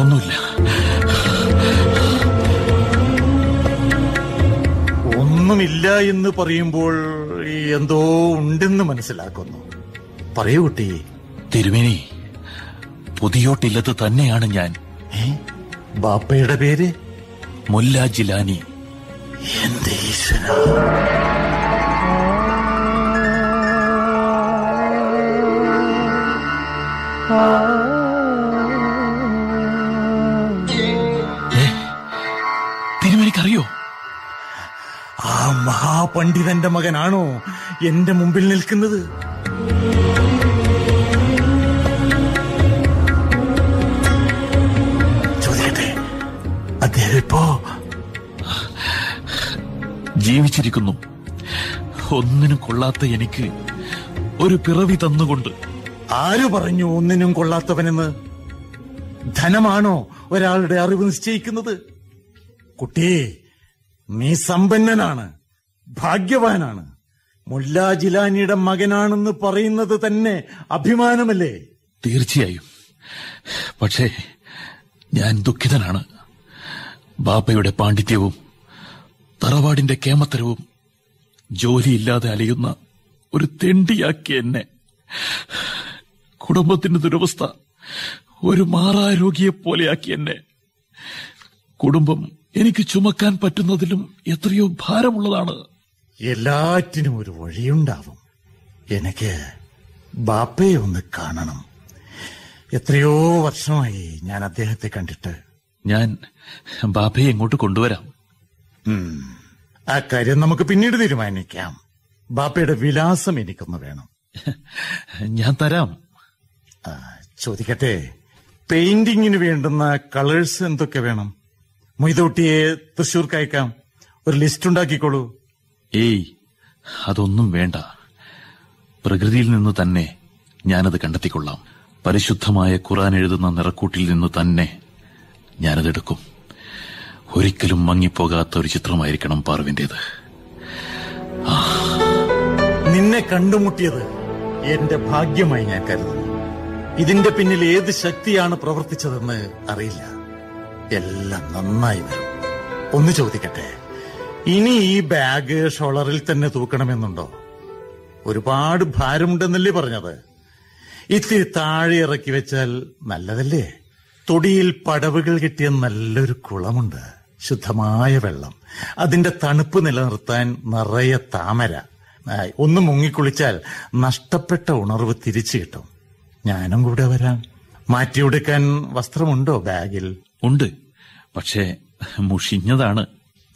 ഒന്നുമില്ല. ഒന്നുമില്ല എന്ന് പറയുമ്പോൾ എന്തോ ഉണ്ടെന്ന് മനസ്സിലാക്കുന്നു. പറയൂ കുട്ടി. തിരുമേനി പുതിയോട്ടില്ലത്ത് തന്നെയാണ് ഞാൻ. ബാപ്പയുടെ പേര്? മുല്ല ജിലാനി. എന്റെ ഈശ്വര. തിരുമേനിക്കറിയോ മഹാപണ്ഡിതന്റെ മകനാണോ എന്റെ മുമ്പിൽ നിൽക്കുന്നത്? ചോദിക്കട്ടെ അദ്ദേഹം ഇപ്പോ? ജീവിച്ചിരിക്കുന്നു. ഒന്നിനും കൊള്ളാത്ത എനിക്ക് ഒരു പിറവി തന്നുകൊണ്ട്. ആര് പറഞ്ഞു ഒന്നിനും കൊള്ളാത്തവനെന്ന്? ധനമാണോ ഒരാളുടെ അറിവ് നിശ്ചയിക്കുന്നത്? കുട്ടിയെ നീ സമ്പന്നനാണ്. ഭാഗ്യവാനാണ്. മുല്ലാ ജിലാനിയുടെ മകനാണെന്ന് പറയുന്നത് തന്നെ അഭിമാനമല്ലേ? തീർച്ചയായും. പക്ഷേ ഞാൻ ദുഃഖിതനാണ്. ബാപ്പയുടെ പാണ്ഡിത്യവും തറവാടിന്റെ കേമത്തരവും ജോലിയില്ലാതെ അലയുന്ന ഒരു തെണ്ടിയാക്കി എന്നെ. കുടുംബത്തിന്റെ ദുരവസ്ഥ ഒരു മാറാരോഗിയെ പോലെയാക്കി എന്നെ. കുടുംബം എനിക്ക് ചുമക്കാൻ പറ്റുന്നതിലും എത്രയോ ഭാരമുള്ളതാണ്. എല്ലാറ്റിനും ഒരു വഴിയുണ്ടാവും. എനിക്ക് ബാപ്പയെ ഒന്ന് കാണണം. എത്രയോ വർഷമായി ഞാൻ അദ്ദേഹത്തെ കണ്ടിട്ട്. ഞാൻ ബാപ്പയെ ഇങ്ങോട്ട് കൊണ്ടുവരാം? ആ കാര്യം നമുക്ക് പിന്നീട് തീരുമാനിക്കാം. ബാപ്പയുടെ വിലാസം എനിക്കൊന്ന് വേണം. ഞാൻ തരാം. ചോദിക്കട്ടെ പെയിന്റിങ്ങിന് വേണ്ടുന്ന കളേഴ്സ് എന്തൊക്കെ വേണം? മൊയ്തോട്ടിയെ തൃശൂർക്ക് അയക്കാം ഒരു ലിസ്റ്റ് ഉണ്ടാക്കിക്കോളൂ. ഏയ് അതൊന്നും വേണ്ട. പ്രകൃതിയിൽ നിന്ന് തന്നെ ഞാനത് കണ്ടെത്തിക്കൊള്ളാം. പരിശുദ്ധമായ ഖുറാൻ എഴുതുന്ന നിറക്കൂട്ടിൽ നിന്ന് തന്നെ ഞാനതെടുക്കും ഒരിക്കലും മങ്ങിപ്പോകാത്ത ഒരു ചിത്രമായിരിക്കണം പാർവിന്റേത്. നിന്നെ കണ്ടുമുട്ടിയത് എന്റെ ഭാഗ്യമായി ഞാൻ കരുതുന്നു. ഇതിന്റെ പിന്നിൽ ഏത് ശക്തിയാണ് പ്രവർത്തിച്ചതെന്ന് അറിയില്ല. എല്ലാം നന്നായി വരും. ഒന്ന് ചോദിക്കട്ടെ? ഇനി ഈ ബാഗ് ഷോളറിൽ തന്നെ തൂക്കണമെന്നുണ്ടോ? ഒരുപാട് ഭാരമുണ്ടെന്നല്ലേ പറഞ്ഞത്. ഇത്തിരി താഴെ ഇറക്കി വെച്ചാൽ നല്ലതല്ലേ? തൊടിയിൽ പടവുകൾ കിട്ടിയ നല്ലൊരു കുളമുണ്ട്. ശുദ്ധമായ വെള്ളം. അതിന്റെ തണുപ്പ് നിലനിർത്താൻ നിറയെ താമര. ഒന്ന് മുങ്ങിക്കുളിച്ചാൽ നഷ്ടപ്പെട്ട ഉണർവ് തിരിച്ചു കിട്ടും. ഞാനും കൂടെ വരാം. മാറ്റിയെടുക്കാൻ വസ്ത്രമുണ്ടോ ബാഗിൽ? ഉണ്ട്. പക്ഷേ മുഷിഞ്ഞതാണ്.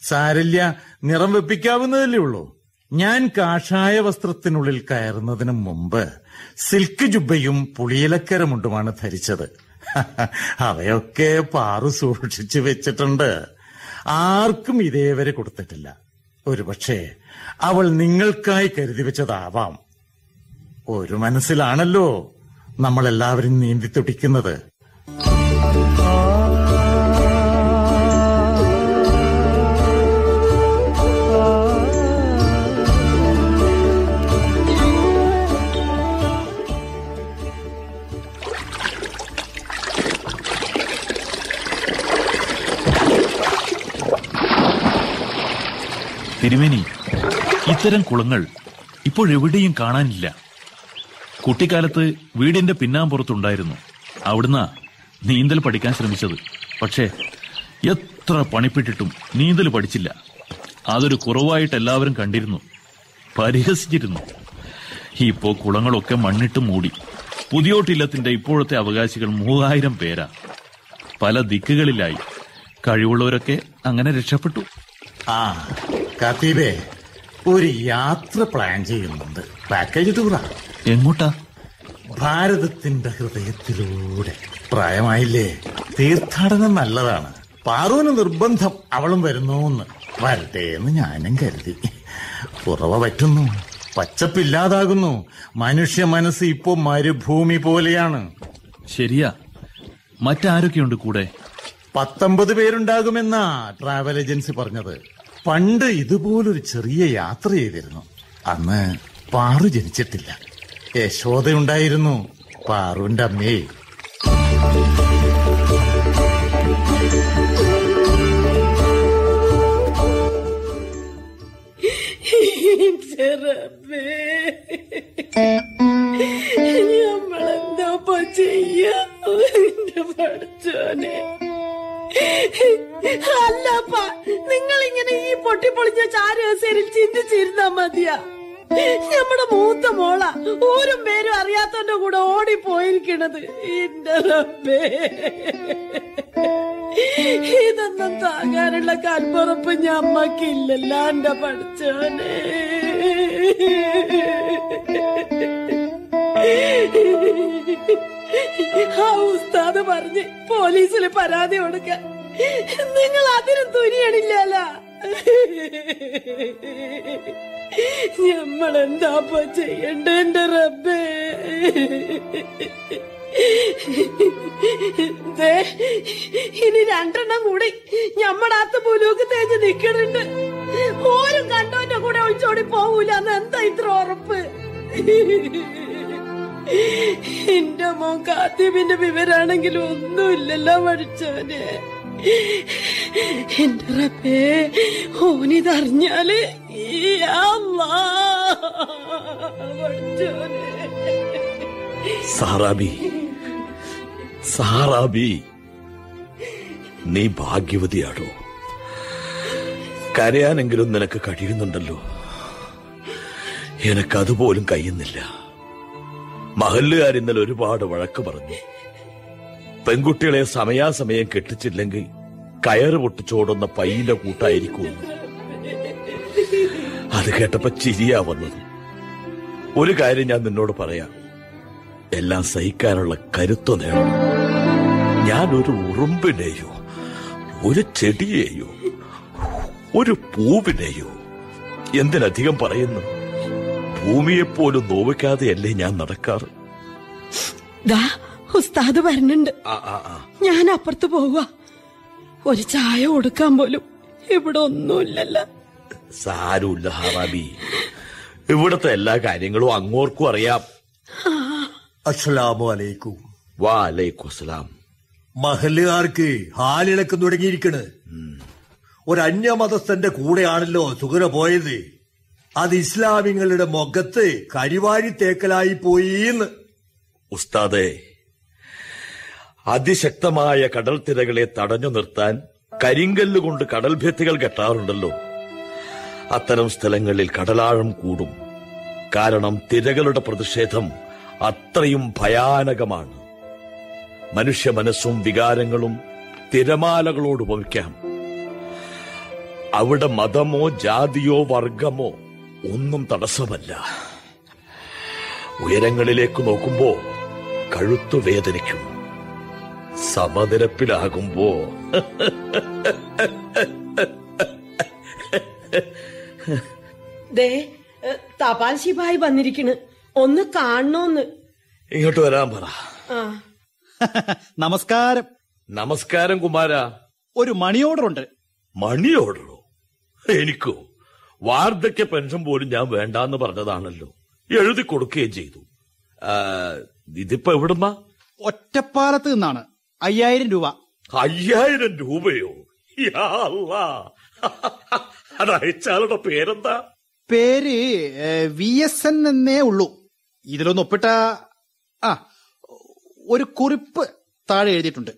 സാരില്ല നിറം വെപ്പിക്കാവുന്നതല്ലേ ഉള്ളൂ. ഞാൻ കാഷായ വസ്ത്രത്തിനുള്ളിൽ കയറുന്നതിന് മുമ്പ് സിൽക്ക് ജുബയും പുളിയിലക്കരമുണ്ടുമാണ് ധരിച്ചത്. അവയൊക്കെ പാറു സൂക്ഷിച്ചു വെച്ചിട്ടുണ്ട്. ആർക്കും ഇതേവരെ കൊടുത്തിട്ടില്ല. ഒരുപക്ഷെ അവൾ നിങ്ങൾക്കായി കരുതി വെച്ചതാവാം. ഒരു മനസ്സിലാണല്ലോ നമ്മളെല്ലാവരും നീന്തി തുടിക്കുന്നത്. തിരുമേനി ഇത്തരം കുളങ്ങൾ ഇപ്പോഴെവിടെയും കാണാനില്ല. കുട്ടിക്കാലത്ത് വീടിന്റെ പിന്നാമ്പുറത്തുണ്ടായിരുന്നു. അവിടുന്ന് നീന്തൽ പഠിക്കാൻ ശ്രമിച്ചത്. പക്ഷേ എത്ര പണിപ്പെട്ടിട്ടും നീന്തൽ പഠിച്ചില്ല. അതൊരു കുറവായിട്ട് എല്ലാവരും കണ്ടിരുന്നു. പരിഹസിച്ചിരുന്നു. ഇപ്പോ കുളങ്ങളൊക്കെ മണ്ണിട്ട് മൂടി. പുതിയോട്ടില്ലത്തിന്റെ ഇപ്പോഴത്തെ അവകാശികൾ മൂവായിരം പേരാ. പല ദിക്കുകളിലായി കഴിവുള്ളവരൊക്കെ അങ്ങനെ രക്ഷപ്പെട്ടു. ആ കത്തീബേ ഒരു യാത്ര പ്ലാൻ ചെയ്യുന്നുണ്ട്. പാക്കേജ് ടൂറാ എങ്ങോട്ടാ? ഭാരതത്തിന്റെ ഹൃദയത്തിലൂടെ. പ്രായമായില്ലേ? തീർത്ഥാടനം നല്ലതാണ്. പാറുവിന് നിർബന്ധം അവളും വരുന്നോന്ന്. വരട്ടെ എന്ന് ഞാനും കരുതി. കുറവ പറ്റുന്നു. പച്ചപ്പില്ലാതാകുന്നു മനുഷ്യ മനസ്സ് ഇപ്പോ മരുഭൂമി പോലെയാണ്. ശരിയാ. മറ്റാരൊക്കെയുണ്ട് കൂടെ? പത്തൊമ്പത് പേരുണ്ടാകുമെന്നാ ട്രാവൽ ഏജൻസി പറഞ്ഞത്. പണ്ട് ഇതുപോലൊരു ചെറിയ യാത്ര ചെയ്തിരുന്നു. അന്ന് പാറു ജനിച്ചിട്ടില്ല. യശോദയുണ്ടായിരുന്നു. പാറുവിന്റെ അമ്മയെ. ചെറിയ ചെയ്യാ? പഠിച്ചോനെ അല്ലപ്പ നിങ്ങൾ ഇങ്ങനെ ഈ പൊട്ടിപ്പൊളിഞ്ഞ ചാരകസേരിൽ ചിന്തിച്ചിരുന്നാ മതിയാ. നമ്മുടെ മൂത്ത മോള ഊരും പേരും അറിയാത്തവന്റെ കൂടെ ഓടിപ്പോയിരിക്കണത്. എന്റെ റബ്ബേ. ഇതൊന്നും താങ്ങാനുള്ള കൽപ്പുറപ്പ് ഞമ്മക്കില്ലല്ലോ എന്റെ പഠിച്ചോനെ ആ ഉസ്താദ് പറഞ്ഞ് പോലീസിൽ പരാതി കൊടുക്ക. നിങ്ങൾ അതിനും തുനിയണില്ല ഞമ്മളെന്താപ്പ ചെയ്യണ്ടേ എന്റെ റബ്ബേ? ഇനി രണ്ടെണ്ണം കൂടി ഞമ്മടാത്ത പുലൂക്ക് തേച്ച് നിക്കണുണ്ട്. ഓരും കണ്ടോന്റെ കൂടെ ഒഴിച്ചോടി പോവൂല എന്താ ഇത്ര ഉറപ്പ്? എന്റെ മോൻ കാത്തിബിന്റെ വിവരാണെങ്കിലും ഒന്നുമില്ലല്ലോ പഠിച്ചോനെ എന്റെ റബ്ബേ ഓനിതറിഞ്ഞാൽ സാറാബി സാറാബി നീ ഭാഗ്യവതിയാണോ കരയാനെങ്കിലും നിനക്ക് കഴിയുന്നുണ്ടല്ലോ. എനക്കതുപോലും കഴിയുന്നില്ല. മഹല്ലുകാർ ഇന്നലെ ഒരുപാട് വഴക്ക് പറഞ്ഞു. പെൺകുട്ടികളെ സമയാസമയം കെട്ടിച്ചില്ലെങ്കിൽ കയറ് പൊട്ടിച്ചോടുന്ന പയ്യന്റെ കൂട്ടായിരിക്കുമെന്ന്. അത് കേട്ടപ്പോ ചിരിയാ വന്നത്. ഒരു കാര്യം ഞാൻ നിന്നോട് പറയാം. എല്ലാം സഹിക്കാനുള്ള കരുത്ത് നേടണം. ഞാൻ ഒരു ഉറുമ്പിനെയോ ഒരു ചെടിയെയോ ഒരു പൂവിനെയോ എന്തിനധികം പറയുന്നു? ഭൂമിയെപ്പോലും നോവിക്കാതെയല്ലേ ഞാൻ നടക്കാറ്? ദാ ഉസ്താദ് വരണുണ്ട് ആ, ആ, ആ. ഞാൻ അപ്പുറത്ത് പോവുക. ഒരു ചായ കൊടുക്കാൻ പോലും ഇവിടെ ഒന്നുമില്ലല്ലോ. സാരമില്ല ഹാറാബി ഇവിടത്തെ എല്ലാ കാര്യങ്ങളും അങ്ങോർക്കും അറിയാം. അസ്സലാമു അലൈക്കും. വാലൈക്കും അസ്സലാം മഹല്ലുകാർക്ക് ഹാലിളക്കം തുടങ്ങിയിരിക്കണ്. ഒരു അന്യമതസ്ഥന്റെ കൂടെയാണല്ലോ സുഗര പോയത്. അത് ഇസ്ലാമിങ്ങളുടെ മുഖത്ത് കരിവാരി തേക്കലായി പോയിന്ന്. ഉസ്താദേ അതിശക്തമായ കടൽ തിരകളെ തടഞ്ഞു നിർത്താൻ കരിങ്കല്ലുകൊണ്ട് കടൽ ഭിത്തികൾ കെട്ടാറുണ്ടല്ലോ. അത്തരം സ്ഥലങ്ങളിൽ കടലാഴം കൂടും. കാരണം തിരകളുടെ പ്രതിഷേധം അത്രയും ഭയാനകമാണ്. മനുഷ്യ മനസ്സും വികാരങ്ങളും തിരമാലകളോട് ഉപമിക്കാം. അവിടെ മതമോ ജാതിയോ വർഗമോ ഒന്നും തടസ്സമല്ല. ഉയരങ്ങളിലേക്ക് നോക്കുമ്പോ കഴുത്തു വേദനിക്കും. സമനിരപ്പിലാകുമ്പോ ദേ തപാൽ ശിപായി വന്നിരിക്കണ്. ഒന്ന് കാണണോന്ന്. ഇങ്ങോട്ട് വരാൻ പറ. നമസ്കാരം. നമസ്കാരം കുമാര. ഒരു മണി ഓർഡർ ഉണ്ട് മണി ഓർഡറോ? എനിക്കോ? വാർദ്ധക്യ പെൻഷൻ പോലും ഞാൻ വേണ്ടാന്ന് പറഞ്ഞതാണല്ലോ. എഴുതി കൊടുക്കുകയും ചെയ്തു. ഇതിപ്പോ എവിടുന്നാ? ഒറ്റപ്പാലത്ത് നിന്നാണ്. അയ്യായിരം രൂപ. അയ്യായിരം രൂപയോ. അത് അയച്ചാളുടെ പേരെന്താ? പേര് വി എസ് എൻ എന്നേ ഉള്ളൂ. ഇതിലൊന്ന് ഒപ്പിട്ട ആ ഒരു കുറിപ്പ് താഴെ എഴുതിയിട്ടുണ്ട്.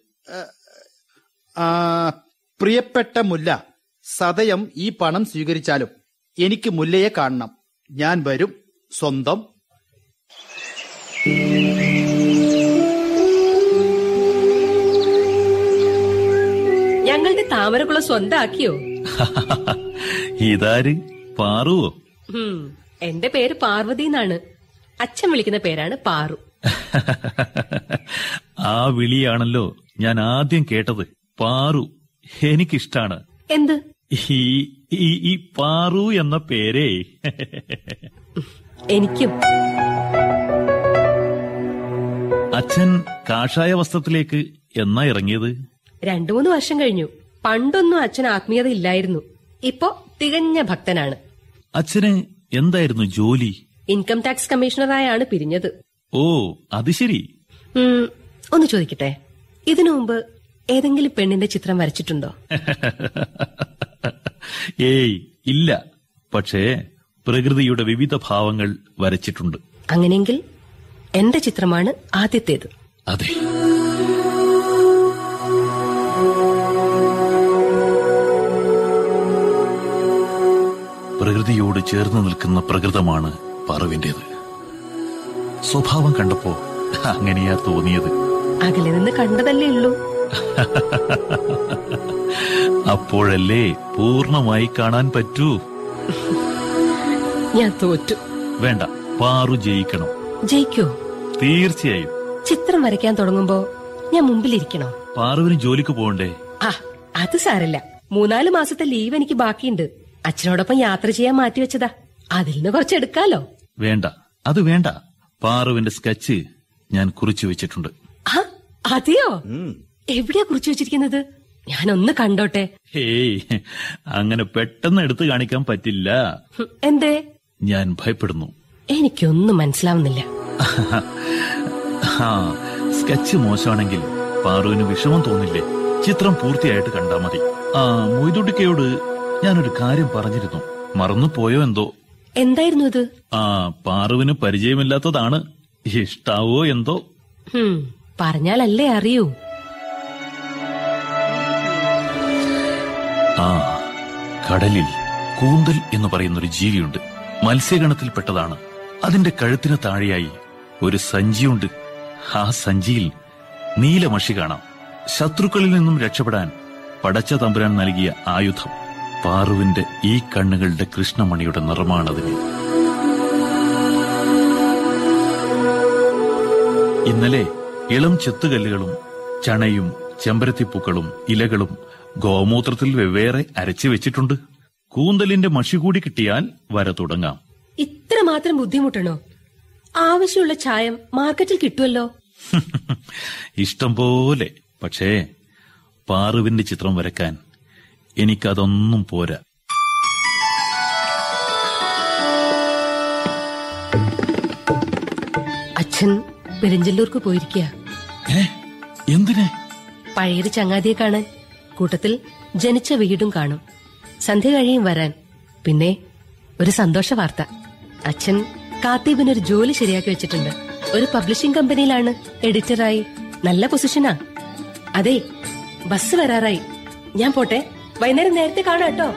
പ്രിയപ്പെട്ട മുല്ല സതയം ഈ പണം സ്വീകരിച്ചാലും. എനിക്ക് മുല്ലയെ കാണണം. ഞാൻ വരും. സ്വന്തം. ഞങ്ങളുടെ താമരക്കുള സ്വന്തമാക്കിയോ ഇതാര്? പാറുവോ? എന്റെ പേര് പാർവതി എന്നാണ്. അച്ഛൻ വിളിക്കുന്ന പേരാണ് പാറു. ആ വിളിയാണല്ലോ ഞാൻ ആദ്യം കേട്ടത്. പാറു എനിക്കിഷ്ടാണ്. എന്ത്? ഈ ഈ ഈ പാറു എന്ന പേരേ. എനിക്കും. അച്ഛൻ കാഷായ വസ്ത്രത്തിലേക്ക് എന്നാ ഇറങ്ങിയത്? രണ്ടു മൂന്ന് വർഷം കഴിഞ്ഞു. പണ്ടൊന്നും അച്ഛൻ ആത്മീയത ഇല്ലായിരുന്നു. ഇപ്പോ തികഞ്ഞ ഭക്തനാണ്. അച്ഛന് എന്തായിരുന്നു ജോലി? Income tax കമ്മീഷണറായാണ് പിരിഞ്ഞത്. ഓ അത് ശരി. ഒന്ന് ചോദിക്കട്ടെ? ഇതിനു മുമ്പ് ഏതെങ്കിലും പെണ്ണിന്റെ ചിത്രം വരച്ചിട്ടുണ്ടോ? ഏയ് ഇല്ല. പക്ഷേ പ്രകൃതിയുടെ വിവിധ ഭാവങ്ങൾ വരച്ചിട്ടുണ്ട്. അങ്ങനെയെങ്കിൽ എന്റെ ചിത്രമാണ് ആദ്യത്തേത്. അതെ. പ്രകൃതിയോട് ചേർന്ന് നിൽക്കുന്ന പ്രകൃതമാണ് പറവിന്റേത് സ്വഭാവം കണ്ടപ്പോ അങ്ങനെയാ തോന്നിയത്. അകലെ നിന്ന് കണ്ടതല്ലേ ഉള്ളൂ. അപ്പോഴല്ലേ പൂർണമായി കാണാൻ പറ്റൂ? ഞാൻ തോറ്റു. വേണ്ട പാറു ജയിക്കണം. ജയിക്കോ. തീർച്ചയായും. ചിത്രം വരയ്ക്കാൻ തുടങ്ങുമ്പോ ഞാൻ മുമ്പിലിരിക്കണോ. പാറുവിന് ജോലിക്ക് പോകണ്ടേ? ആ അത് സാരല്ല. മൂന്നാൽ മാസത്തെ ലീവ് എനിക്ക് ബാക്കിയുണ്ട്. അച്ഛനോടൊപ്പം യാത്ര ചെയ്യാൻ മാറ്റിവെച്ചതാ അതിൽ നിന്ന് കുറച്ച് എടുക്കാലോ? വേണ്ട അത് വേണ്ട. പാറുവിന്റെ സ്കെച്ച് ഞാൻ കുറിച്ചു വെച്ചിട്ടുണ്ട്. ആ അതെയോ? എവിടെയാ കുറിച്ച് വെച്ചിരിക്കുന്നത്? ഞാനൊന്ന് കണ്ടോട്ടെ. ഹേയ് അങ്ങനെ പെട്ടെന്ന് എടുത്തു കാണിക്കാൻ പറ്റില്ല. എന്തേ? ഞാൻ ഭയപ്പെടുന്നു. എനിക്കൊന്നും മനസ്സിലാവുന്നില്ല. സ്കെച്ച് മോശമാണെങ്കിൽ പാറുവിന് വിഷമം തോന്നില്ലേ? ചിത്രം പൂർത്തിയായിട്ട് കണ്ടാ മതി. ആ മൊയ്തുട്ടിക്കയോട് ഞാനൊരു കാര്യം പറഞ്ഞിരുന്നു. മറന്നു പോയോ എന്തോ? എന്തായിരുന്നു അത് ആ പാറുവിന് പരിചയമില്ലാത്തതാണ്. ഇഷ്ടാവോ എന്തോ? പറഞ്ഞാലല്ലേ അറിയൂ. ആ കടലിൽ കൂന്തൽ എന്ന് പറയുന്നൊരു ജീവിയുണ്ട്. മത്സ്യഗണത്തിൽപ്പെട്ടതാണ് അതിന്റെ കഴുത്തിന് താഴെയായി ഒരു സഞ്ചിയുണ്ട്. ആ സഞ്ചിയിൽ നീലമഷി കാണാം. ശത്രുക്കളിൽ നിന്നും രക്ഷപ്പെടാൻ പടച്ച തമ്പുരാൻ നൽകിയ ആയുധം പാറുവിന്റെ ഈ കണ്ണുകളുടെ കൃഷ്ണമണിയുടെ നിറമാണതിന് ഇന്നലെ ഇളം ചെത്തുകല്ലുകളും ചണയും ചെമ്പരത്തിപ്പൂക്കളും ഇലകളും ഗോമൂത്രത്തിൽ വെവ്വേറെ അരച്ചു വെച്ചിട്ടുണ്ട്. കൂന്തലിന്റെ മഷി കൂടി കിട്ടിയാൽ വര തുടങ്ങാം. ഇത്ര മാത്രം ബുദ്ധിമുട്ടണോ? ആവശ്യമുള്ള ചായം മാർക്കറ്റിൽ കിട്ടുമല്ലോ ഇഷ്ടം പോലെ. പക്ഷേ പാറുവിന്റെ ചിത്രം വരക്കാൻ എനിക്കതൊന്നും പോരാ. അച്ഛൻ പെരിഞ്ചല്ലൂർക്ക് പോയിരിക്കുക എന്തിനെ? പഴയൊരു ചങ്ങാതിയെ കാണാൻ. കൂട്ടത്തിൽ ജനിച്ച വീടും കാണും. സന്ധ്യ കഴിയും വരാൻ. പിന്നെ ഒരു സന്തോഷ വാർത്ത. അച്ഛൻ കാത്തീപിന് ഒരു ജോലി ശരിയാക്കി വെച്ചിട്ടുണ്ട്. ഒരു പബ്ലിഷിംഗ് കമ്പനിയിലാണ് എഡിറ്ററായി. നല്ല പൊസിഷനാ. അതെ ബസ് വരാറായി. ഞാൻ പോട്ടെ വൈകുന്നേരം നേരത്തെ കാണാം കേട്ടോ.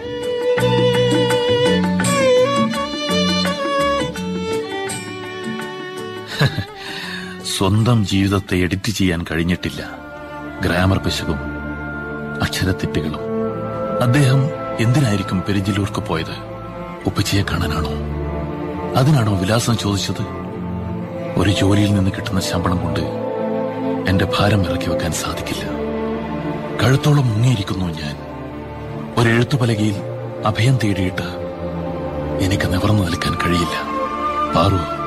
സ്വന്തം ജീവിതത്തെ എഡിറ്റ് ചെയ്യാൻ കഴിഞ്ഞിട്ടില്ല. ഗ്രാമർ പിശകും. അക്ഷരത്തെറ്റുകളും അദ്ദേഹം എന്തിനായിരിക്കും പെരിഞ്ചിലൂർക്ക് പോയത്? ഉപ്പച്ചിയെ കാണാനാണോ? അതിനാണോ വിലാസം ചോദിച്ചത്? ഒരു ജോലിയിൽ നിന്ന് കിട്ടുന്ന ശമ്പളം കൊണ്ട് എന്റെ ഭാരം ഇറക്കി വെക്കാൻ സാധിക്കില്ല. കഴുത്തോളം മുങ്ങിയിരിക്കുന്നു ഞാൻ. ഒരെഴുത്തുപലകയിൽ അഭയം തേടിയിട്ട് എനിക്ക് നിവർന്നു നിൽക്കാൻ കഴിയില്ല. പാറു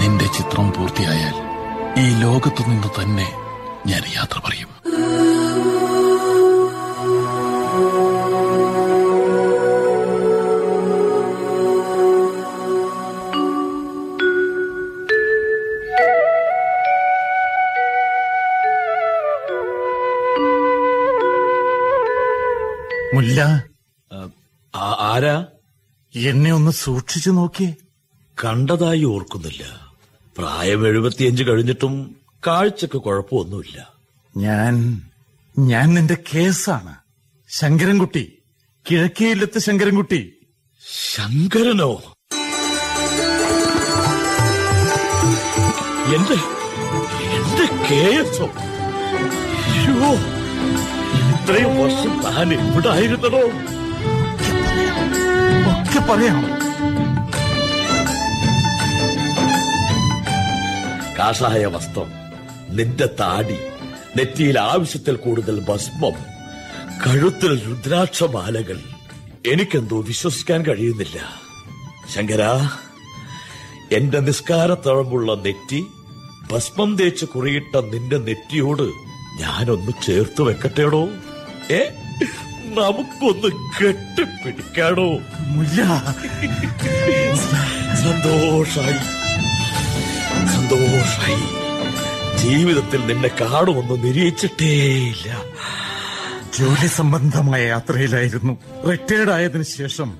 നിന്റെ ചിത്രം പൂർത്തിയായാൽ ഈ ലോകത്തു നിന്ന് തന്നെ ഞാൻ യാത്ര പറയും. എന്നെ ഒന്ന് സൂക്ഷിച്ചു നോക്കിയേ കണ്ടതായി ഓർക്കുന്നില്ല. പ്രായം എഴുപത്തിയഞ്ച് കഴിഞ്ഞിട്ടും കാഴ്ചക്ക് കുഴപ്പമൊന്നുമില്ല. ഞാൻ ഞാൻ നിന്റെ കേസാണ്. ശങ്കരൻകുട്ടി കിഴക്കേയില്ലത്ത് ശങ്കരൻകുട്ടി. ശങ്കരനോ? എന്റെ എന്റെ കേസോ? അയ്യോ ഇത്രയും വർഷം താൻ എവിടായിരുന്നടോ? ഒക്കെ പറയാം കാഷായ വസ്ത്രം നിന്റെ താടി നെറ്റിയിൽ ആവശ്യത്തിൽ കൂടുതൽ ഭസ്മം കഴുത്തിൽ രുദ്രാക്ഷമാലകൾ. എനിക്കെന്തോ വിശ്വസിക്കാൻ കഴിയുന്നില്ല. ശങ്കര എന്റെ നിസ്കാരത്തഴമ്പുള്ള നെറ്റി ഭസ്മം തേച്ച് കുറിയിട്ട നിന്റെ നെറ്റിയോട് ഞാനൊന്ന് ചേർത്ത് വെക്കട്ടേടോ? ഏ? നമുക്കൊന്ന് കെട്ടിപ്പിടിക്കാണോ സന്തോഷായി. സന്തോഷായി. ജീവിതത്തിൽ നിന്നെ കാണുമെന്ന് നിരീക്ഷിച്ചിട്ടേയില്ല ജോലി സംബന്ധമായ യാത്രയിലായിരുന്നു. റിട്ടയർഡ് ആയതിനു ശേഷം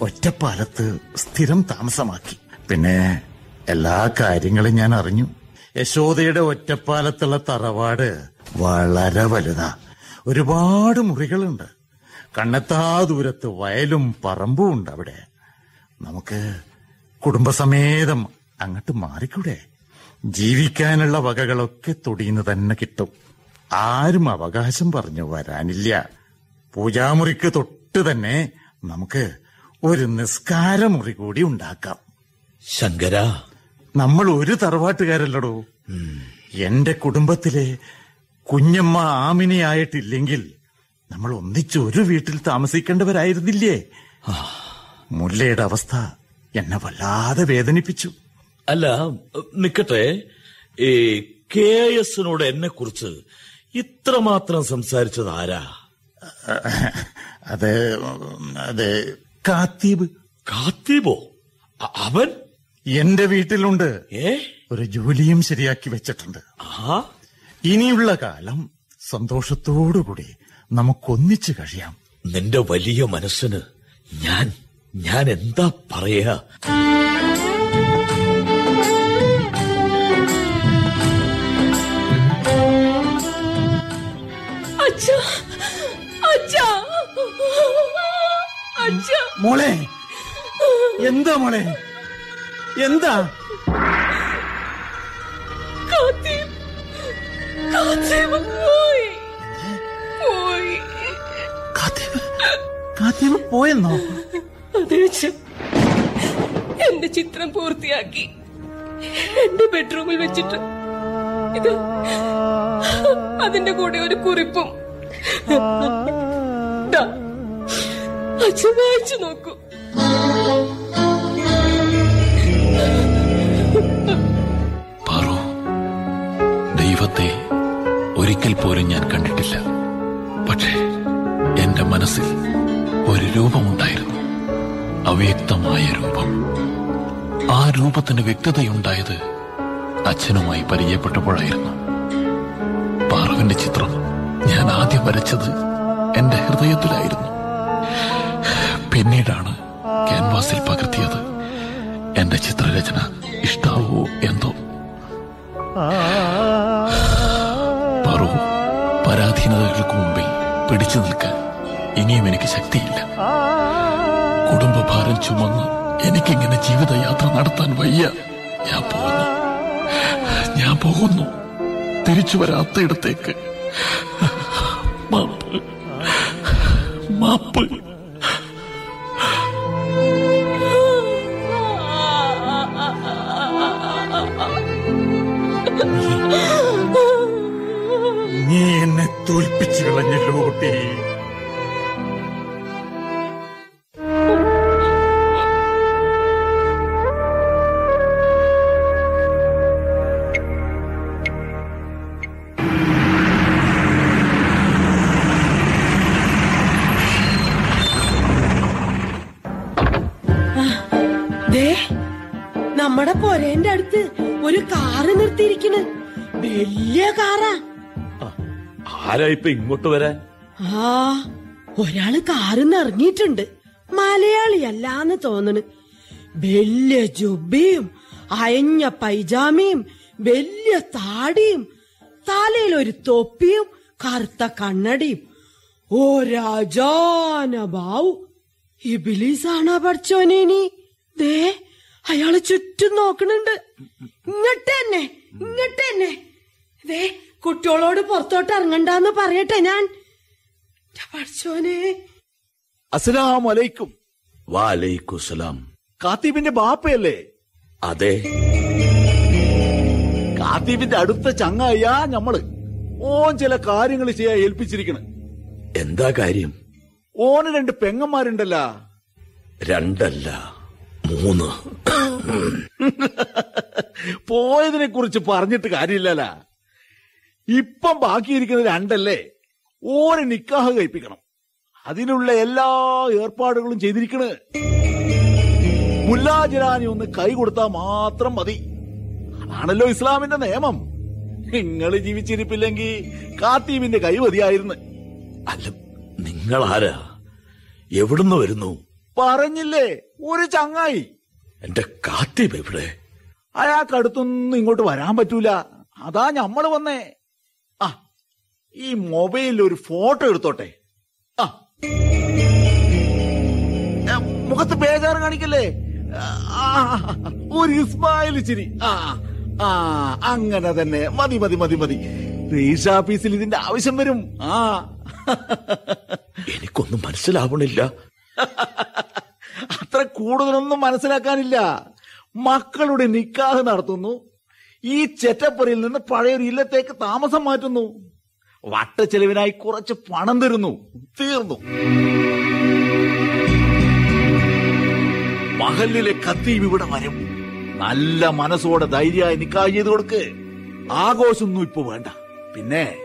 ഒറ്റപ്പാലത്ത് സ്ഥിരം താമസമാക്കി. പിന്നെ എല്ലാ കാര്യങ്ങളും ഞാൻ അറിഞ്ഞു. യശോദയുടെ ഒറ്റപ്പാലത്തുള്ള തറവാട് വളരെ വലുതാ. ഒരുപാട് മുറികളുണ്ട്. കണ്ണെത്താ ദൂരത്ത് വയലും പറമ്പും ഉണ്ട് അവിടെ നമുക്ക് കുടുംബസമേതം അങ്ങോട്ട് മാറിക്കൂടെ? ജീവിക്കാനുള്ള വകകളൊക്കെ തൊടിയിന്ന് തന്നെ കിട്ടും. ആരും അവകാശം പറഞ്ഞു വരാനില്ല. പൂജാമുറിക്ക് തൊട്ട് തന്നെ നമുക്ക് ഒരു നിസ്കാരമുറി കൂടി ഉണ്ടാക്കാം. ശങ്കര. നമ്മൾ ഒരു തറവാട്ടുകാരല്ലടോ. എന്റെ കുടുംബത്തിലെ കുഞ്ഞമ്മ ആമിനയായിട്ടില്ലെങ്കിൽ നമ്മൾ ഒന്നിച്ച് ഒരു വീട്ടിൽ താമസിക്കേണ്ടവരായിരുന്നില്ലേ? മുല്ലയുടെ അവസ്ഥ എന്നെ വല്ലാതെ വേദനിപ്പിച്ചു. അല്ല നിക്കട്ടെ. ഈ കെ എസിനോട് എന്നെ കുറിച്ച് ഇത്രമാത്രം സംസാരിച്ചത് ആരാ? അത് അത് കാത്തീബ്. കാത്തീബോ? അവൻ? എന്റെ വീട്ടിലുണ്ട്. ഏ? ഒരു ജോലിയും ശരിയാക്കി വെച്ചിട്ടുണ്ട്. ആ ഇനിയുള്ള കാലം സന്തോഷത്തോടുകൂടി നമുക്കൊന്നിച്ചു കഴിയാം. നിന്റെ വലിയ മനസ്സിന് ഞാൻ ഞാൻ എന്താ പറയാ? മോളെ എന്താ മോളെ? എന്താ? കാത്തി കാത്തി പോയി. പോയി. കാത്തീബ് പോയെന്നോ? എന്റെ ചിത്രം പൂർത്തിയാക്കി. എന്റെ ബെഡ്റൂമിൽ വെച്ചിട്ട് ഇത് അതിന്റെ കൂടെ ഒരു കുറിപ്പും. അച്ഛൻ വായിച്ചു നോക്കൂ. പാറു ദൈവത്തെ ഒരിക്കൽ പോലും ഞാൻ കണ്ടിട്ടില്ല. പക്ഷേ എന്റെ മനസ്സിൽ ഒരു രൂപമുണ്ടായിരുന്നു. അവ്യക്തമായ രൂപം. ആ രൂപത്തിന് വ്യക്തതയുണ്ടായത് അച്ഛനുമായി പരിചയപ്പെട്ടപ്പോഴായിരുന്നു. പാർവിന്റെ ചിത്രം ഞാൻ ആദ്യം വരച്ചത് എന്റെ ഹൃദയത്തിലായിരുന്നു. പിന്നീടാണ് ക്യാൻവാസിൽ പകർത്തിയത് എന്റെ ചിത്രരചന ഇഷ്ടാവോ എന്തോ. പരാധീനതകൾക്ക് മുമ്പിൽ പിടിച്ചു നിൽക്കാൻ ഇനിയും എനിക്ക് ശക്തിയില്ല. കുടുംബഭാരം ചുമന്ന് എനിക്കിങ്ങനെ ജീവിതയാത്ര നടത്താൻ വയ്യ. ഞാൻ പോകുന്നു. ഞാൻ പോകുന്നു. തിരിച്ചു വരാത്തയിടത്തേക്ക്. മാപ്പ്. മാപ്പ്. വലിയ കാറാ. ആരാ ഇപ്പൊ ഇങ്ങോട്ട് വരാൻ? ആ ഒരാൾ കാറിന്ന് ഇറങ്ങിയിട്ടുണ്ട്. മലയാളിയല്ലാന്ന് തോന്നണ്. വലിയ ജുബിയും അയഞ്ഞ പൈജാമയും വലിയ താടിയും തലയിൽ ഒരു തൊപ്പിയും കറുത്ത കണ്ണടിയും. ഓ രാജാന ബാവു ഇബിലീസാണോ പഠിച്ചോനെ നീ ദേ അയാൾ ചുറ്റും നോക്കണുണ്ട്. ഇങ്ങോട്ട് തന്നെ ഇങ്ങോട്ട് തന്നെ ദേ കുട്ടികളോട് പുറത്തോട്ട് ഇറങ്ങണ്ടെന്ന് പറയട്ടെ ഞാൻ. പഠിച്ചോനെ. അസ്സലാമലൈക്കും. വാലൈക്കുസലാം കാത്തീബിന്റെ ബാപ്പയല്ലേ? അതെ. കാത്തീബിന്റെ അടുത്ത ചങ്ങായ ഞമ്മൾ. ഓൻ ചില കാര്യങ്ങൾ ചെയ്യാൻ ഏൽപ്പിച്ചിരിക്കണ്. എന്താ കാര്യം? ഓന് രണ്ട് പെങ്ങന്മാരുണ്ടല്ല? രണ്ടല്ല മൂന്ന്. പോയതിനെ കുറിച്ച് പറഞ്ഞിട്ട് കാര്യമില്ലല്ല. ഇപ്പം ബാക്കിയിരിക്കുന്ന രണ്ടല്ലേ? ഓരെ നിക്കാഹ് കഴിപ്പിക്കണം. അതിനുള്ള എല്ലാ ഏർപ്പാടുകളും ചെയ്തിരിക്കണ്. മുല്ലാജിരാനി ഒന്ന് കൈ കൊടുത്താൽ മാത്രം മതി. അതാണല്ലോ ഇസ്ലാമിന്റെ നിയമം. നിങ്ങൾ ജീവിച്ചിരിപ്പില്ലെങ്കിൽ കാത്തീമിന്റെ കൈ മതിയായിരുന്നു. അല്ല നിങ്ങൾ ആരാ എവിടുന്ന് വരുന്നു? പറഞ്ഞില്ലേ ഒരു ചങ്ങായി. എന്റെ കാത്തീപ് എവിടെ? അയാൾക്കടുത്തൊന്നും ഇങ്ങോട്ട് വരാൻ പറ്റൂല. അതാ ഞമ്മൾ വന്നേ. ഈ മൊബൈലിൽ ഒരു ഫോട്ടോ എടുത്തോട്ടെ? ആ. മുഖത്ത് ബേജാറ് കാണിക്കല്ലേ? ഒരു ഇസ്മായിൽ ചിരി. ആ ആ അങ്ങനെ തന്നെ. മതി മതി മതി മതി. രജിസ്റ്റർ ഓഫീസിൽ ഇതിന്റെ ആവശ്യം വരും. ആ. എനിക്കൊന്നും മനസ്സിലാവണില്ല. അത്ര കൂടുതലൊന്നും മനസ്സിലാക്കാനില്ല. മക്കളുടെ നിക്കാഹ് നടത്തുന്നു. ഈ ചെറ്റപ്പുറയിൽ നിന്ന് പഴയൊരു ഇല്ലത്തേക്ക് താമസം മാറ്റുന്നു. വട്ടച്ചെലവിനായി കുറച്ച് പണം തരുന്നു. തീർന്നു. മഹലിലെ കത്തിയും ഇവിടെ വരും. നല്ല മനസ്സോടെ ധൈര്യമായി നിക്കാഹ് ചെയ്ത് കൊടുക്ക്. ആഘോഷമൊന്നും ഇപ്പൊ വേണ്ട. പിന്നെ